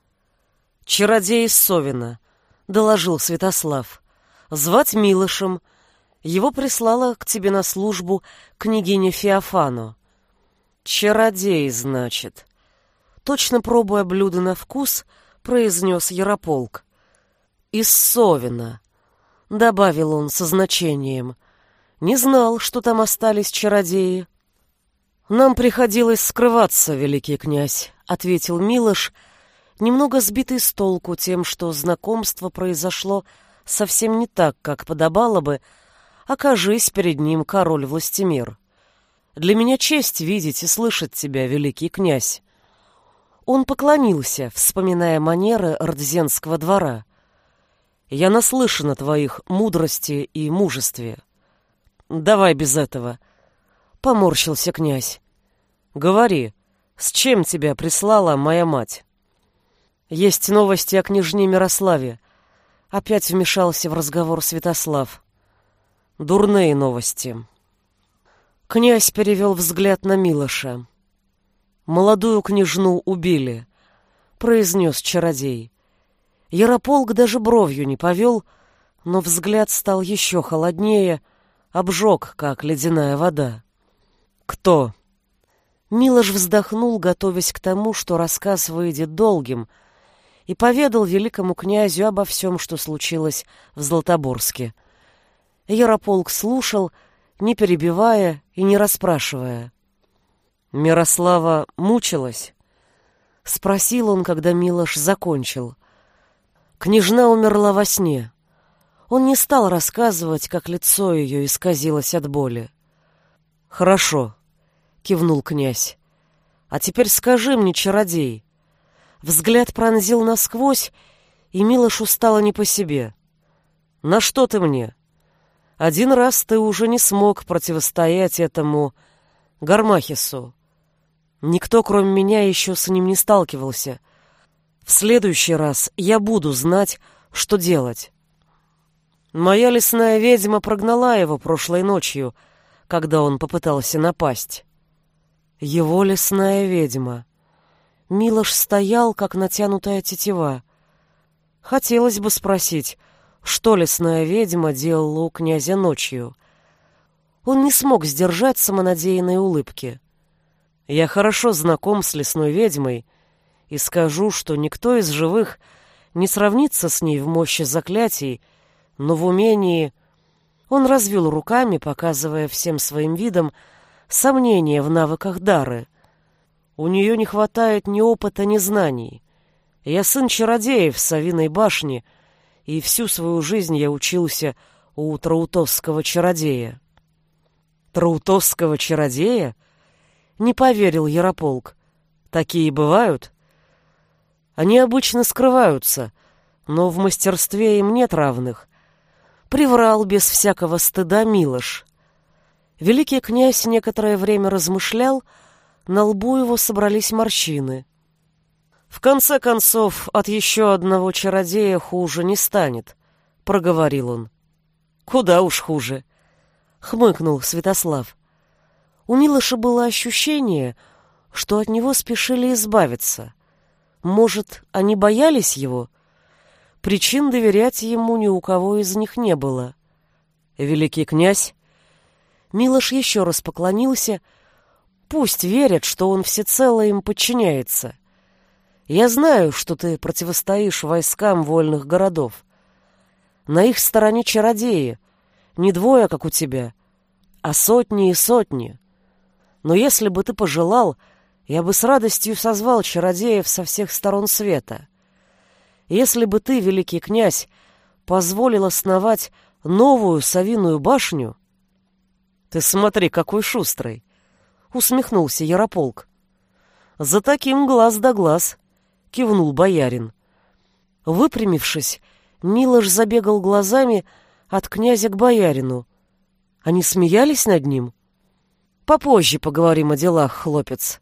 «Чародей из Совина», доложил Святослав. «Звать Милышем. Его прислала к тебе на службу княгиня Феофану». «Чародей, значит». Точно пробуя блюдо на вкус, произнес Ярополк. «Из Совина», — добавил он со значением. «Не знал, что там остались чародеи». «Нам приходилось скрываться, великий князь», — ответил Милош, — немного сбитый с толку тем, что знакомство произошло совсем не так, как подобало бы, окажись перед ним король Властимир. Для меня честь видеть и слышать тебя, великий князь. Он поклонился, вспоминая манеры Рдзенского двора. Я наслышан о твоих мудрости и мужестве. Давай без этого. Поморщился князь. Говори, с чем тебя прислала моя мать? Есть новости о княжне Мирославе. Опять вмешался в разговор Святослав. Дурные новости. Князь перевел взгляд на Милоша. «Молодую княжну убили», — произнес чародей. Ярополк даже бровью не повел, но взгляд стал еще холоднее, обжег, как ледяная вода. «Кто?» Милош вздохнул, готовясь к тому, что рассказ выйдет долгим, и поведал великому князю обо всем, что случилось в Златоборске. Ярополк слушал, не перебивая и не расспрашивая. «Мирослава мучилась?» — спросил он, когда Милош закончил. Княжна умерла во сне. Он не стал рассказывать, как лицо ее исказилось от боли. «Хорошо», — кивнул князь. «А теперь скажи мне, чародей». Взгляд пронзил насквозь, и Милошу стало не по себе. «На что ты мне?» Один раз ты уже не смог противостоять этому Гармахису. Никто, кроме меня, еще с ним не сталкивался. В следующий раз я буду знать, что делать. Моя лесная ведьма прогнала его прошлой ночью, когда он попытался напасть. Его лесная ведьма. Милош стоял, как натянутая тетива. Хотелось бы спросить, что лесная ведьма делала у князя ночью. Он не смог сдержать самонадеянной улыбки. Я хорошо знаком с лесной ведьмой и скажу, что никто из живых не сравнится с ней в мощи заклятий, но в умении... Он развел руками, показывая всем своим видом сомнения в навыках Дары. У нее не хватает ни опыта, ни знаний. Я сын чародеев в Савиной башне — и всю свою жизнь я учился у траутовского чародея. Траутовского чародея? Не поверил Ярополк. Такие бывают? Они обычно скрываются, но в мастерстве им нет равных. Приврал без всякого стыда Милош. Великий князь некоторое время размышлял, на лбу его собрались морщины. В конце концов, от еще одного чародея хуже не станет, проговорил он. Куда уж хуже, хмыкнул Святослав. У Милоша было ощущение, что от него спешили избавиться. Может, они боялись его? Причин доверять ему ни у кого из них не было. Великий князь Милош еще раз поклонился. Пусть верят, что он всецело им подчиняется. Я знаю, что ты противостоишь войскам вольных городов. На их стороне чародеи, не двое, как у тебя, а сотни и сотни. Но если бы ты пожелал, я бы с радостью созвал чародеев со всех сторон света. Если бы ты, великий князь, позволил основать новую совиную башню... Ты смотри, какой шустрый! — усмехнулся Ярополк. За таким глаз да глаз — кивнул боярин. Выпрямившись, Милош забегал глазами от князя к боярину. Они смеялись над ним? Попозже поговорим о делах, хлопец.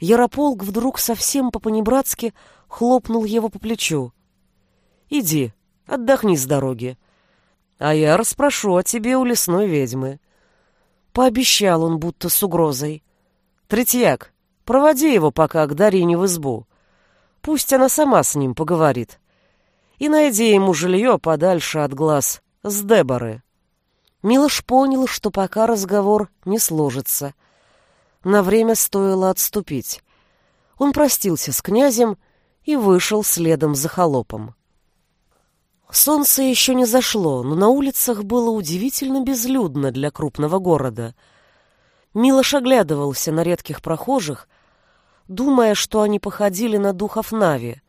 Ярополк вдруг совсем по-понебратски хлопнул его по плечу. Иди, отдохни с дороги. А я расспрошу о тебе у лесной ведьмы. Пообещал он будто с угрозой. Третьяк, проводи его пока к Дарине в избу. Пусть она сама с ним поговорит. И найди ему жилье подальше от глаз с Деборы. Милош понял, что пока разговор не сложится. На время стоило отступить. Он простился с князем и вышел следом за холопом. Солнце еще не зашло, но на улицах было удивительно безлюдно для крупного города. Милош оглядывался на редких прохожих, думая, что они походили на духов Нави.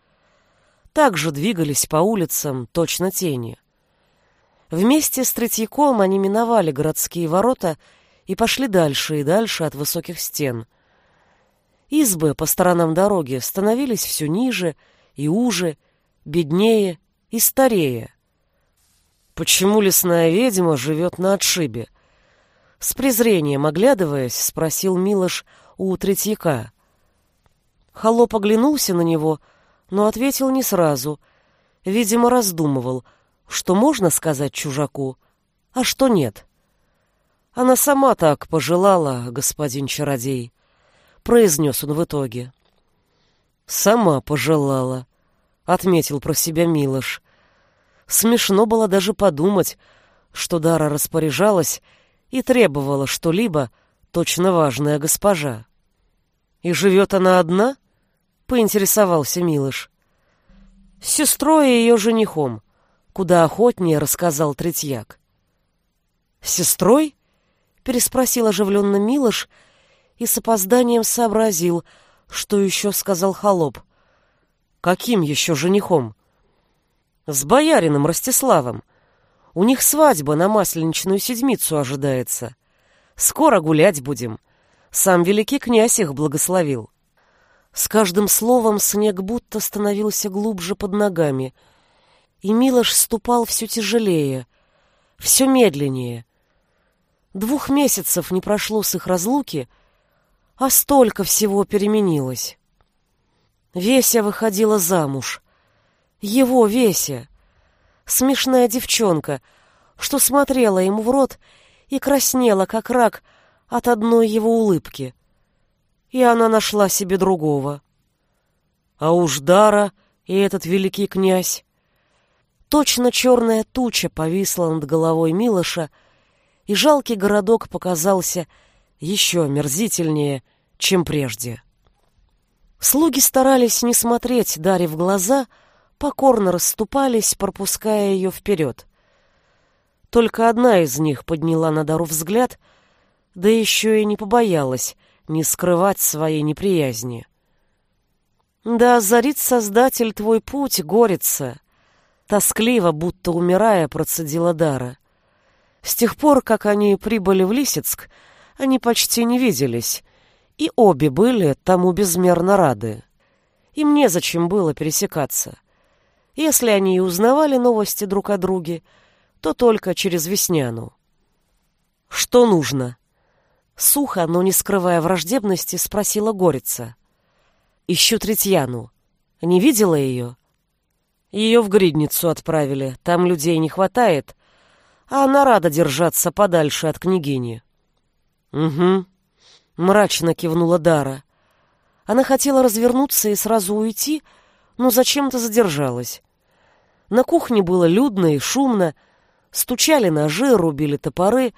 Также двигались по улицам точно тени. Вместе с Третьяком они миновали городские ворота и пошли дальше и дальше от высоких стен. Избы по сторонам дороги становились все ниже и уже, беднее и старее. «Почему лесная ведьма живет на отшибе?» С презрением оглядываясь, спросил Милош у Третьяка. Холоп оглянулся на него, но ответил не сразу. Видимо, раздумывал, что можно сказать чужаку, а что нет. Она сама так пожелала, господин чародей, произнес он в итоге. Сама пожелала, отметил про себя Милош. Смешно было даже подумать, что Дара распоряжалась и требовала что-либо, точно важная госпожа. «И живет она одна?» — поинтересовался Милыш. «С сестрой и ее женихом», — куда охотнее рассказал Третьяк. «С сестрой?» — переспросил оживленно Милош и с опозданием сообразил, что еще сказал холоп. «Каким еще женихом?» «С боярином Ростиславом. У них свадьба на Масленичную седмицу ожидается. Скоро гулять будем. Сам великий князь их благословил». С каждым словом снег будто становился глубже под ногами, и Милош ступал все тяжелее, все медленнее. Двух месяцев не прошло с их разлуки, а столько всего переменилось. Веся выходила замуж. Его Веся. Смешная девчонка, что смотрела ему в рот и краснела, как рак, от одной его улыбки. И она нашла себе другого. А уж Дара и этот великий князь. Точно черная туча повисла над головой Милоша, и жалкий городок показался еще мерзительнее, чем прежде. Слуги старались не смотреть Даре в глаза, покорно расступались, пропуская ее вперед. Только одна из них подняла на Дару взгляд, да еще и не побоялась не скрывать своей неприязни. «Да озарит Создатель твой путь, горица!» Тоскливо, будто умирая, процедила Дара. С тех пор, как они прибыли в Лисицк, они почти не виделись, и обе были тому безмерно рады. Им незачем было пересекаться. Если они и узнавали новости друг о друге, то только через Весняну. «Что нужно?» Сухо, но не скрывая враждебности, спросила Горица. «Ищу Третьяну. Не видела ее?» Ее в гридницу отправили, там людей не хватает, а она рада держаться подальше от княгини. «Угу», — мрачно кивнула Дара. Она хотела развернуться и сразу уйти, но зачем-то задержалась. На кухне было людно и шумно, стучали ножи, рубили топоры,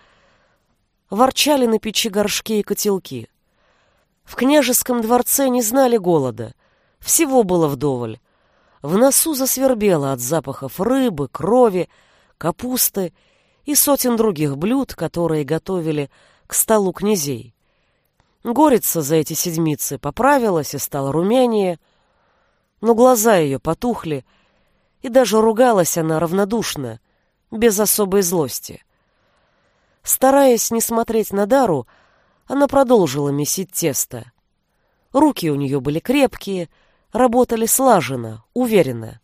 ворчали на печи горшки и котелки. В княжеском дворце не знали голода, всего было вдоволь. В носу засвербело от запахов рыбы, крови, капусты и сотен других блюд, которые готовили к столу князей. Горица за эти седмицы поправилась и стала румянее, но глаза ее потухли, и даже ругалась она равнодушно, без особой злости. Стараясь не смотреть на Дару, она продолжила месить тесто. Руки у нее были крепкие, работали слаженно, уверенно.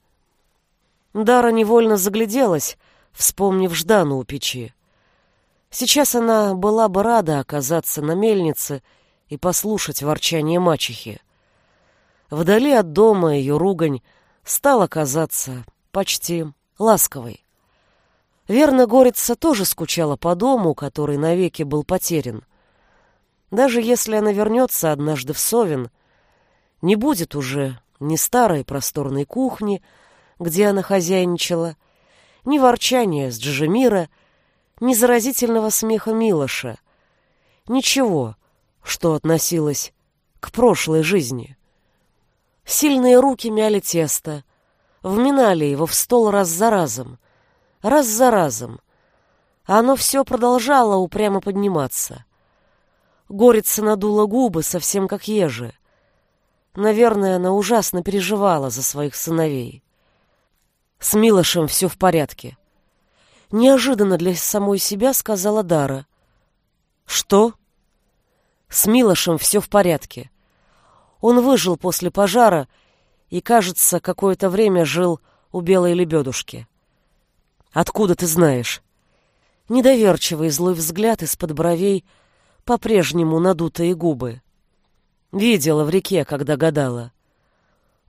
Дара невольно загляделась, вспомнив Ждану у печи. Сейчас она была бы рада оказаться на мельнице и послушать ворчание мачехи. Вдали от дома ее ругань стала казаться почти ласковой. Верно, Горица тоже скучала по дому, который навеки был потерян. Даже если она вернется однажды в Совин, не будет уже ни старой просторной кухни, где она хозяйничала, ни ворчания с Джижемира, ни заразительного смеха Милоша. Ничего, что относилось к прошлой жизни. Сильные руки мяли тесто, вминали его в стол раз за разом, раз за разом, а оно все продолжало упрямо подниматься. Горица надула губы, совсем как ежи. Наверное, она ужасно переживала за своих сыновей. С Милошем все в порядке. Неожиданно для самой себя сказала Дара. Что? С Милошем все в порядке. Он выжил после пожара и, кажется, какое-то время жил у белой лебедушки. Откуда ты знаешь? Недоверчивый злой взгляд из-под бровей, по-прежнему надутые губы. Видела в реке, когда гадала.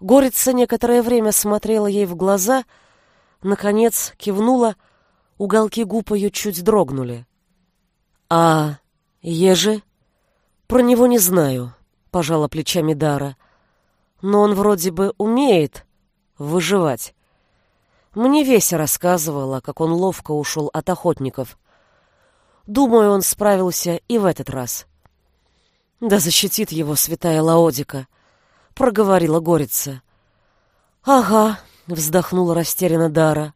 Горица некоторое время смотрела ей в глаза, наконец кивнула, уголки губ ее чуть дрогнули. А Ежи? Про него не знаю, пожала плечами Дара. Но он вроде бы умеет выживать. Мне Веся рассказывала, как он ловко ушел от охотников. Думаю, он справился и в этот раз. Да защитит его святая Лаодика, проговорила Горица. Ага, вздохнула растерянно Дара.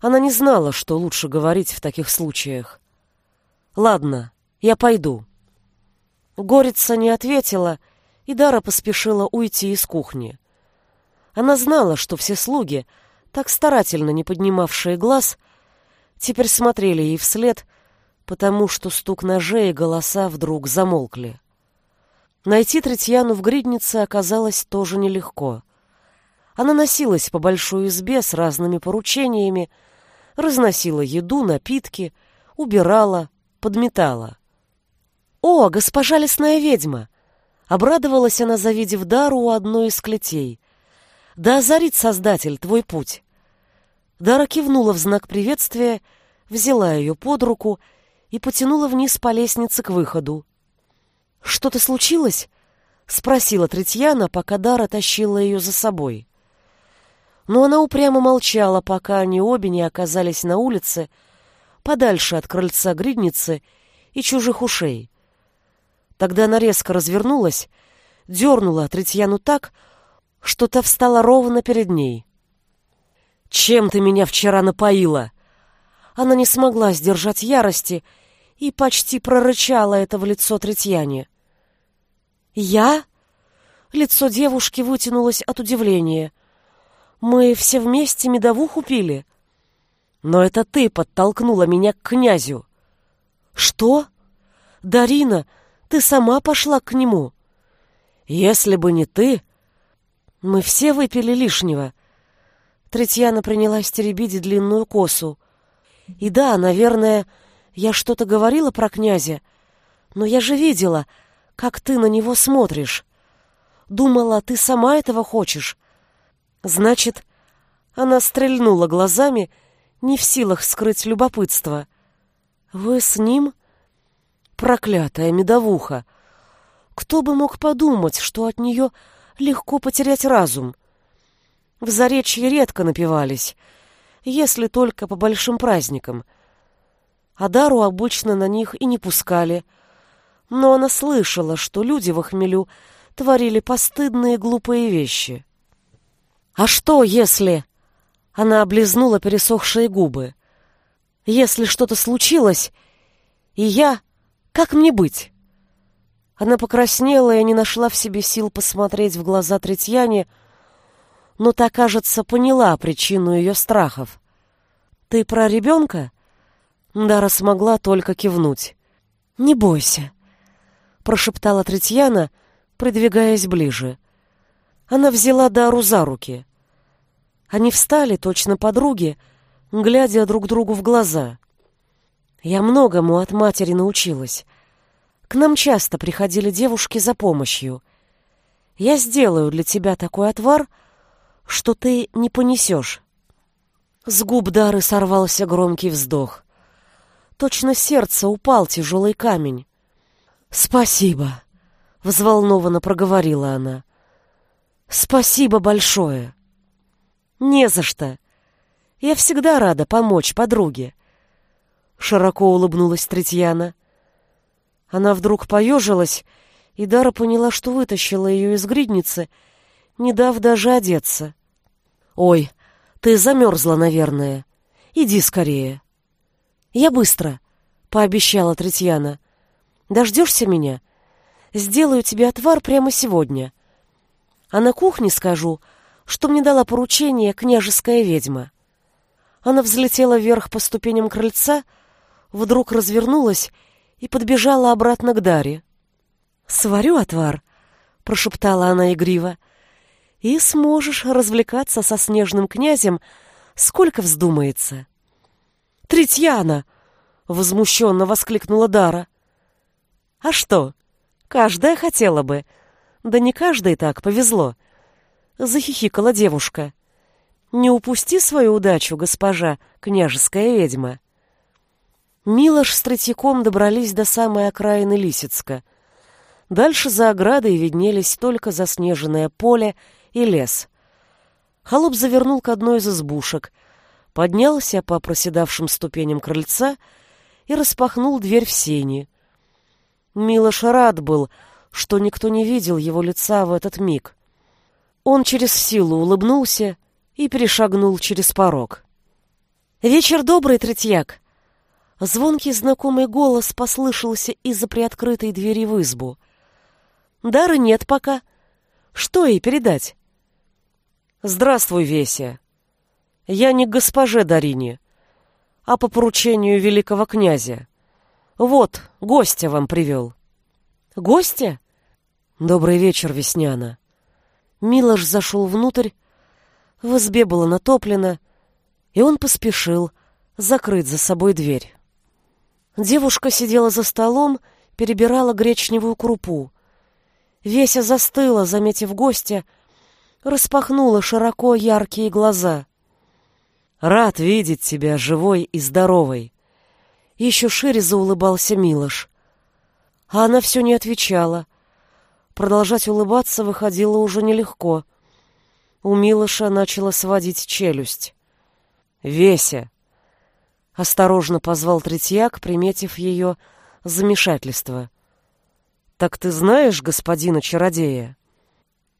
Она не знала, что лучше говорить в таких случаях. Ладно, я пойду. Горица не ответила, и Дара поспешила уйти из кухни. Она знала, что все слуги — так старательно не поднимавшие глаз, теперь смотрели ей вслед, потому что стук ножей и голоса вдруг замолкли. Найти Третьяну в гриднице оказалось тоже нелегко. Она носилась по большой избе с разными поручениями, разносила еду, напитки, убирала, подметала. «О, госпожа лесная ведьма!» Обрадовалась она, завидев Дару у одной из клетей. Да озарит Создатель твой путь. Дара кивнула в знак приветствия, взяла ее под руку и потянула вниз по лестнице к выходу. «Что-то случилось?» — спросила Третьяна, пока Дара тащила ее за собой. Но она упрямо молчала, пока они обе не оказались на улице, подальше от крыльца гридницы и чужих ушей. Тогда она резко развернулась, дернула Третьяну так, что-то встало ровно перед ней. «Чем ты меня вчера напоила?» Она не смогла сдержать ярости и почти прорычала это в лицо Третьяне. «Я?» Лицо девушки вытянулось от удивления. «Мы все вместе медовуху пили?» «Но это ты подтолкнула меня к князю». «Что? Дарина, ты сама пошла к нему?» «Если бы не ты, мы все выпили лишнего. Третьяна принялась теребить длинную косу. И да, наверное, я что-то говорила про князя, но я же видела, как ты на него смотришь. Думала, ты сама этого хочешь. Значит, она стрельнула глазами, не в силах скрыть любопытство. Вы с ним? Проклятая медовуха! Кто бы мог подумать, что от нее легко потерять разум. В Заречье редко напивались, если только по большим праздникам. А Дару обычно на них и не пускали. Но она слышала, что люди в хмелю творили постыдные глупые вещи. «А что, если...» Она облизнула пересохшие губы. «Если что-то случилось, и я... Как мне быть?» Она покраснела и не нашла в себе сил посмотреть в глаза Третьяне, но та, кажется, поняла причину ее страхов. «Ты про ребенка?» Дара смогла только кивнуть. «Не бойся», — прошептала Третьяна, придвигаясь ближе. Она взяла Дару за руки. Они встали, точно подруги, глядя друг другу в глаза. «Я многому от матери научилась», к нам часто приходили девушки за помощью. Я сделаю для тебя такой отвар, что ты не понесешь. С губ Дары сорвался громкий вздох. Точно сердце упал тяжелый камень. «Спасибо», — взволнованно проговорила она. «Спасибо большое». «Не за что. Я всегда рада помочь подруге». Широко улыбнулась Третьяна. Она вдруг поежилась, и Дара поняла, что вытащила ее из гридницы, не дав даже одеться. «Ой, ты замерзла, наверное. Иди скорее». «Я быстро», — пообещала Третьяна. «Дождешься меня? Сделаю тебе отвар прямо сегодня. А на кухне скажу, что мне дала поручение княжеская ведьма». Она взлетела вверх по ступеням крыльца, вдруг развернулась и подбежала обратно к Даре. «Сварю отвар», — прошептала она игриво, — «и сможешь развлекаться со снежным князем, сколько вздумается». «Третьяна!» — возмущенно воскликнула Дара. «А что? Каждая хотела бы. Да не каждой так повезло», — захихикала девушка. «Не упусти свою удачу, госпожа, княжеская ведьма». Милош с Третьяком добрались до самой окраины Лисицка. Дальше за оградой виднелись только заснеженное поле и лес. Холоп завернул к одной из избушек, поднялся по проседавшим ступеням крыльца и распахнул дверь в сени. Милош рад был, что никто не видел его лица в этот миг. Он через силу улыбнулся и перешагнул через порог. «Вечер добрый, Третьяк!» Звонкий знакомый голос послышался из-за приоткрытой двери в избу. «Дары нет пока. Что ей передать?» «Здравствуй, Веся. Я не госпоже Дарине, а по поручению великого князя. Вот, гостя вам привел». «Гостя?» «Добрый вечер, Весняна». Милош зашел внутрь, в избе было натоплено, и он поспешил закрыть за собой дверь. Девушка сидела за столом, перебирала гречневую крупу. Веся застыла, заметив гостя, распахнула широко яркие глаза. «Рад видеть тебя живой и здоровой!» Еще шире заулыбался Милош. А она все не отвечала. Продолжать улыбаться выходило уже нелегко. У Милоша начала сводить челюсть. «Веся!» — осторожно позвал Третьяк, приметив ее замешательство. «Так ты знаешь господина чародея?»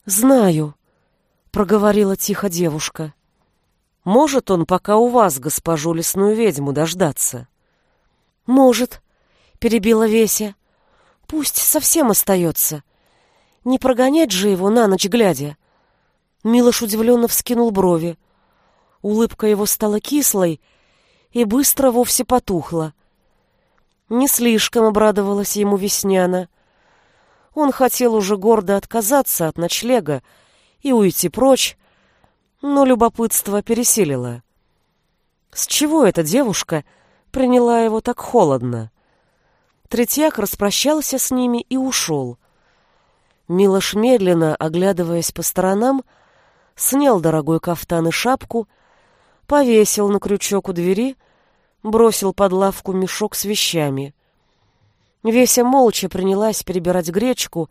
«Знаю», — проговорила тихо девушка. «Может он пока у вас госпожу лесную ведьму дождаться?» «Может», — перебила Веся. «Пусть совсем остается. Не прогонять же его на ночь глядя». Милош удивленно вскинул брови. Улыбка его стала кислой и быстро вовсе потухла. Не слишком обрадовалась ему Весняна. Он хотел уже гордо отказаться от ночлега и уйти прочь, но любопытство пересилило. С чего эта девушка приняла его так холодно? Третьяк распрощался с ними и ушел. Милош медленно, оглядываясь по сторонам, снял дорогой кафтан и шапку повесил на крючок у двери, бросил под лавку мешок с вещами. Веся молча принялась перебирать гречку,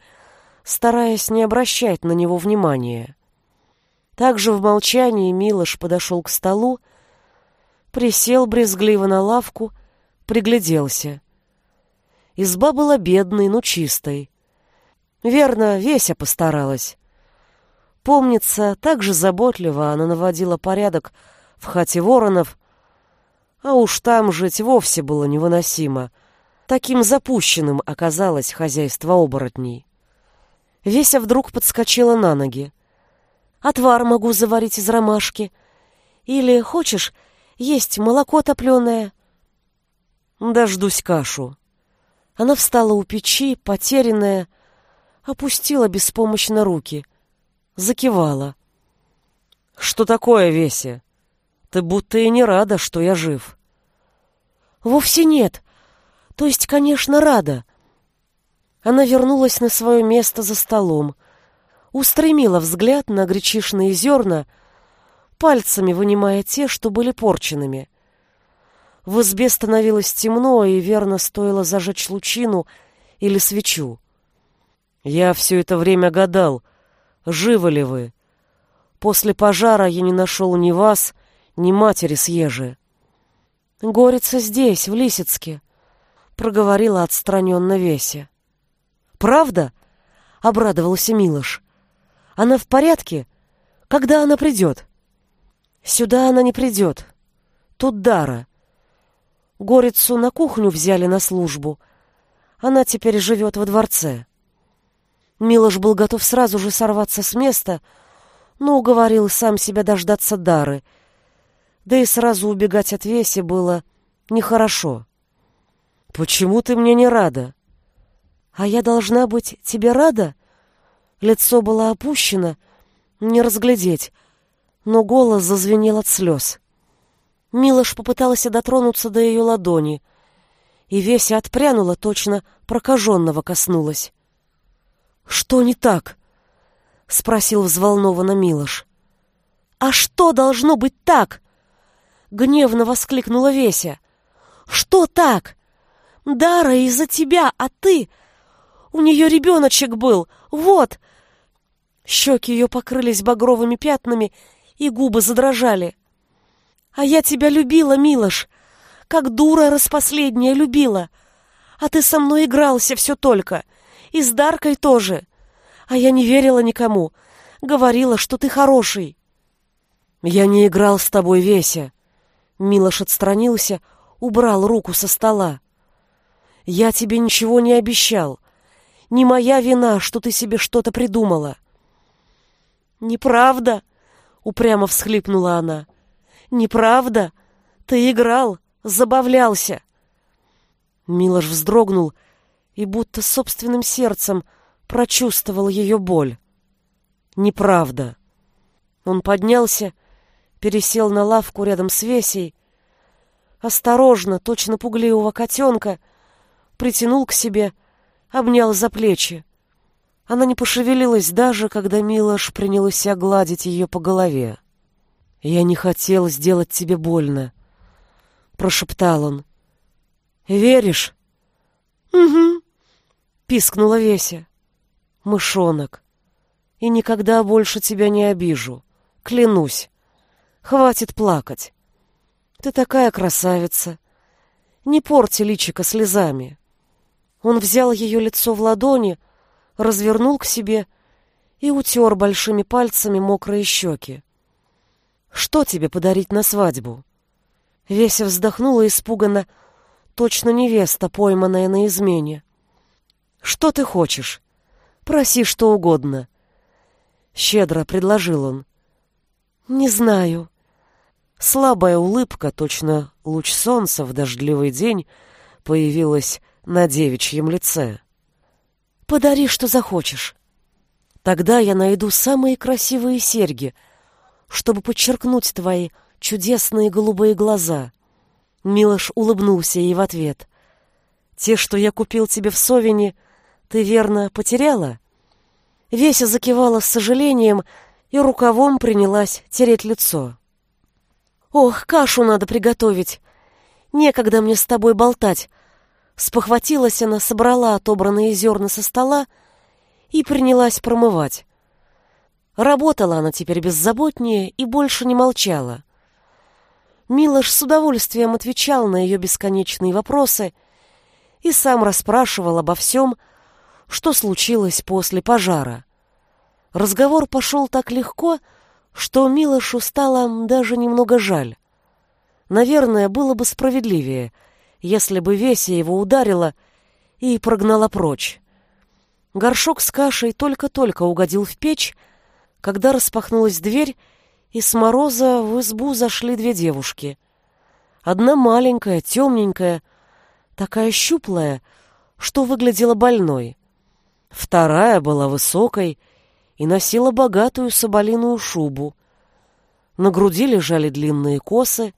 стараясь не обращать на него внимания. Также в молчании Милош подошел к столу, присел брезгливо на лавку, пригляделся. Изба была бедной, но чистой. Верно, Веся постаралась. Помнится, так же заботливо она наводила порядок в хате воронов, а уж там жить вовсе было невыносимо. Таким запущенным оказалось хозяйство оборотней. Веся вдруг подскочила на ноги. «Отвар могу заварить из ромашки. Или, хочешь, есть молоко топленое?» «Дождусь кашу». Она встала у печи, потерянная, опустила беспомощно руки, закивала. «Что такое, Веся? Ты будто и не рада, что я жив. Вовсе нет. То есть, конечно, рада. Она вернулась на свое место за столом, устремила взгляд на гречишные зерна, пальцами вынимая те, что были порченными. В избе становилось темно, и верно стоило зажечь лучину или свечу. Я все это время гадал, живы ли вы. После пожара я не нашел ни вас, ни матери съежи. Горица здесь, в Лисицке, проговорила отстраненно Веся. Правда? Обрадовался Милош. Она в порядке? Когда она придет? Сюда она не придет. Тут Дара. Горицу на кухню взяли на службу. Она теперь живет во дворце. Милош был готов сразу же сорваться с места, но уговорил сам себя дождаться Дары — да и сразу убегать от Веси было нехорошо. «Почему ты мне не рада?» «А я должна быть тебе рада?» Лицо было опущено, не разглядеть, но голос зазвенел от слез. Милош попыталась дотронуться до ее ладони, и Веся отпрянула, точно прокаженного коснулась. «Что не так?» — спросил взволнованно Милош. «А что должно быть так?» Гневно воскликнула Веся. Что так? Дара из-за тебя, а ты... У нее ребеночек был, вот!» Щеки ее покрылись багровыми пятнами, и губы задрожали. «А я тебя любила, Милош, как дура распоследняя любила. А ты со мной игрался все только, и с Даркой тоже. А я не верила никому, говорила, что ты хороший». «Я не играл с тобой, Веся». Милош отстранился, убрал руку со стола. «Я тебе ничего не обещал. Не моя вина, что ты себе что-то придумала». «Неправда!» — упрямо всхлипнула она. «Неправда! Ты играл, забавлялся!» Милош вздрогнул и будто собственным сердцем прочувствовал ее боль. «Неправда!» Он поднялся, пересел на лавку рядом с Весей, осторожно, точно пугливого котенка, притянул к себе, обнял за плечи. Она не пошевелилась даже, когда Милош принялся гладить ее по голове. «Я не хотел сделать тебе больно», — прошептал он. «Веришь?» «Угу», — пискнула Веся. «Мышонок, и никогда больше тебя не обижу, клянусь. Хватит плакать. Ты такая красавица. Не порти личико слезами». Он взял ее лицо в ладони, развернул к себе и утер большими пальцами мокрые щеки. «Что тебе подарить на свадьбу?» Веся вздохнула испуганно, точно невеста, пойманная на измене. «Что ты хочешь? Проси что угодно». Щедро предложил он. «Не знаю». Слабая улыбка, точно луч солнца в дождливый день, появилась на девичьем лице. Подари, что захочешь. Тогда я найду самые красивые серьги, чтобы подчеркнуть твои чудесные голубые глаза. Милош улыбнулся ей в ответ. Те, что я купил тебе в Совине, ты верно потеряла? Веся закивала с сожалением и рукавом принялась тереть лицо. Ох, кашу надо приготовить. Некогда мне с тобой болтать, Спохватилась она, собрала отобранные зерна со стола и принялась промывать. Работала она теперь беззаботнее и больше не молчала. Милош с удовольствием отвечал на ее бесконечные вопросы и сам расспрашивал обо всем, что случилось после пожара. Разговор пошел так легко, что Милошу стало даже немного жаль. Наверное, было бы справедливее — если бы Веся его ударила и прогнала прочь. Горшок с кашей только-только угодил в печь, когда распахнулась дверь, и с мороза в избу зашли две девушки. Одна маленькая, темненькая, такая щуплая, что выглядела больной. Вторая была высокой и носила богатую соболиную шубу. На груди лежали длинные косы,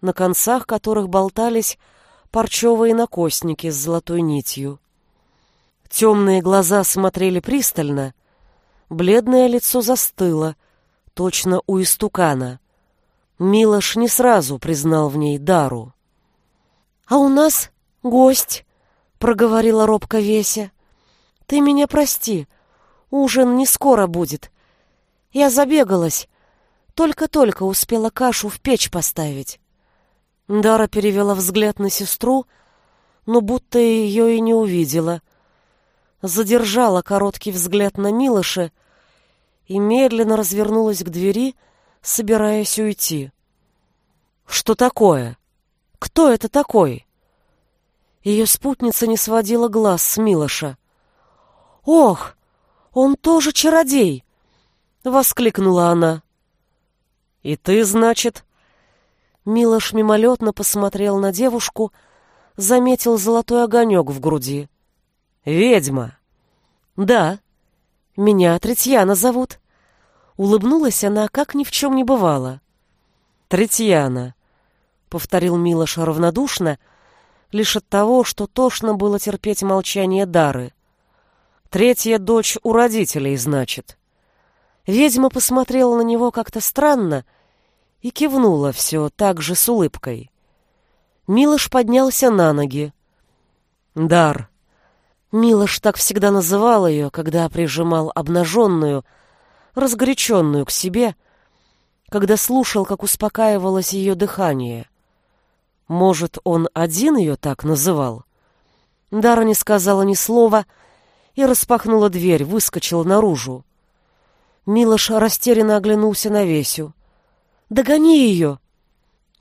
на концах которых болтались парчевые накосники с золотой нитью. Темные глаза смотрели пристально, бледное лицо застыло, точно у истукана. Милош не сразу признал в ней Дару. «А у нас гость», — проговорила робко Веся. «Ты меня прости, ужин не скоро будет. Я забегалась, только-только успела кашу в печь поставить». Дара перевела взгляд на сестру, но будто ее и не увидела. Задержала короткий взгляд на Милоша и медленно развернулась к двери, собираясь уйти. «Что такое? Кто это такой?» Ее спутница не сводила глаз с Милоша. «Ох, он тоже чародей!» — воскликнула она. «И ты, значит, Милош мимолетно посмотрел на девушку, заметил золотой огонек в груди. «Ведьма!» «Да, меня Третьяна зовут». Улыбнулась она, как ни в чем не бывало. «Третьяна», — повторил Милош равнодушно, лишь от того, что тошно было терпеть молчание Дары. «Третья дочь у родителей, значит». Ведьма посмотрела на него как-то странно, — и кивнула все так же с улыбкой. Милош поднялся на ноги. «Дар». Милош так всегда называл ее, когда прижимал обнаженную, разгоряченную к себе, когда слушал, как успокаивалось ее дыхание. Может, он один ее так называл? Дара не сказала ни слова и распахнула дверь, выскочила наружу. Милош растерянно оглянулся на Весю. «Догони ее!»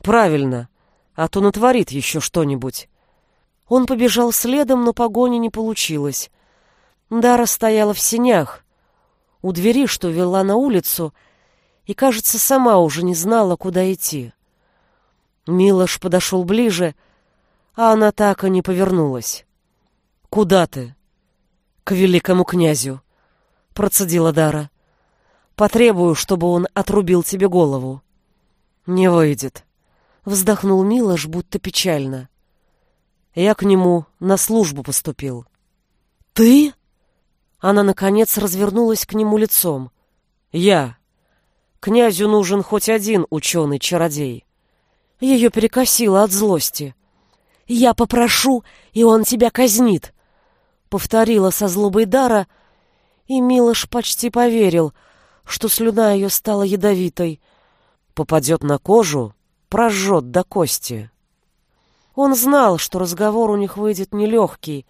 «Правильно, а то натворит еще что-нибудь». Он побежал следом, но погони не получилось. Дара стояла в сенях, у двери, что вела на улицу, и, кажется, сама уже не знала, куда идти. Милош подошел ближе, а она так и не повернулась. «Куда ты?» «К великому князю», — процедила Дара. «Потребую, чтобы он отрубил тебе голову». «Не выйдет», — вздохнул Милош, будто печально. «Я к нему на службу поступил». «Ты?» Она, наконец, развернулась к нему лицом. «Я. Князю нужен хоть один ученый-чародей». Ее перекосило от злости. «Я попрошу, и он тебя казнит», — повторила со злобой Дара, и Милош почти поверил, что слюна ее стала ядовитой. Попадет на кожу, прожжет до кости. Он знал, что разговор у них выйдет нелегкий,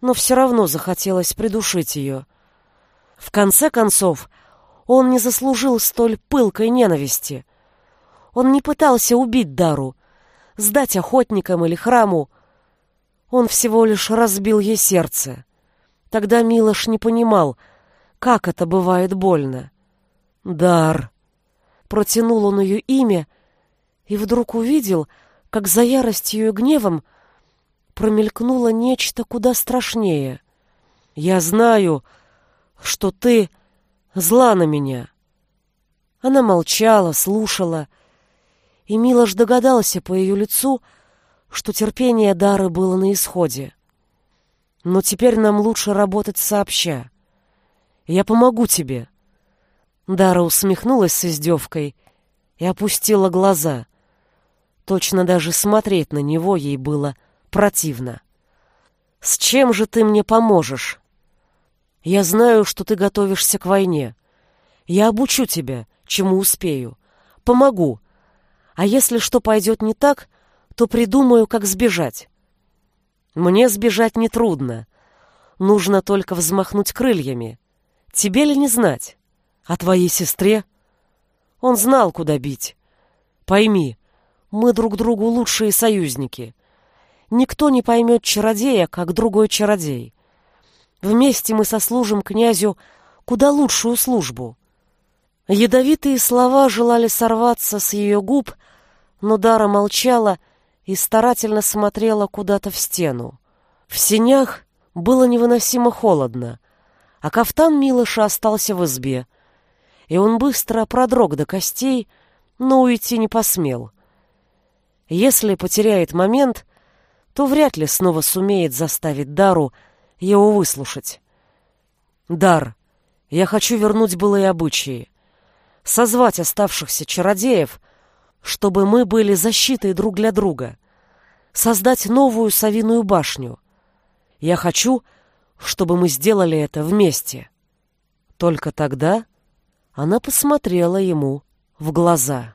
но все равно захотелось придушить ее. В конце концов, он не заслужил столь пылкой ненависти. Он не пытался убить Дару, сдать охотникам или храму. Он всего лишь разбил ей сердце. Тогда Милош не понимал, как это бывает больно. «Дар!» Протянул он ее имя и вдруг увидел, как за яростью и гневом промелькнуло нечто куда страшнее. «Я знаю, что ты зла на меня». Она молчала, слушала, и Милош догадался по ее лицу, что терпение Дары было на исходе. «Но теперь нам лучше работать сообща. Я помогу тебе». Дара усмехнулась с издевкой и опустила глаза. Точно даже смотреть на него ей было противно. «С чем же ты мне поможешь?» «Я знаю, что ты готовишься к войне. Я обучу тебя, чему успею. Помогу. А если что пойдет не так, то придумаю, как сбежать. Мне сбежать нетрудно. Нужно только взмахнуть крыльями. Тебе ли не знать? А твоей сестре?» Он знал, куда бить. Пойми, мы друг другу лучшие союзники. Никто не поймет чародея, как другой чародей. Вместе мы сослужим князю куда лучшую службу. Ядовитые слова желали сорваться с ее губ, но Дара молчала и старательно смотрела куда-то в стену. В сенях было невыносимо холодно, а кафтан Милыша остался в избе, и он быстро продрог до костей, но уйти не посмел. Если потеряет момент, то вряд ли снова сумеет заставить Дару его выслушать. Дар, я хочу вернуть былые обычаи, созвать оставшихся чародеев, чтобы мы были защитой друг для друга, создать новую совиную башню. Я хочу, чтобы мы сделали это вместе. Только тогда она посмотрела ему в глаза.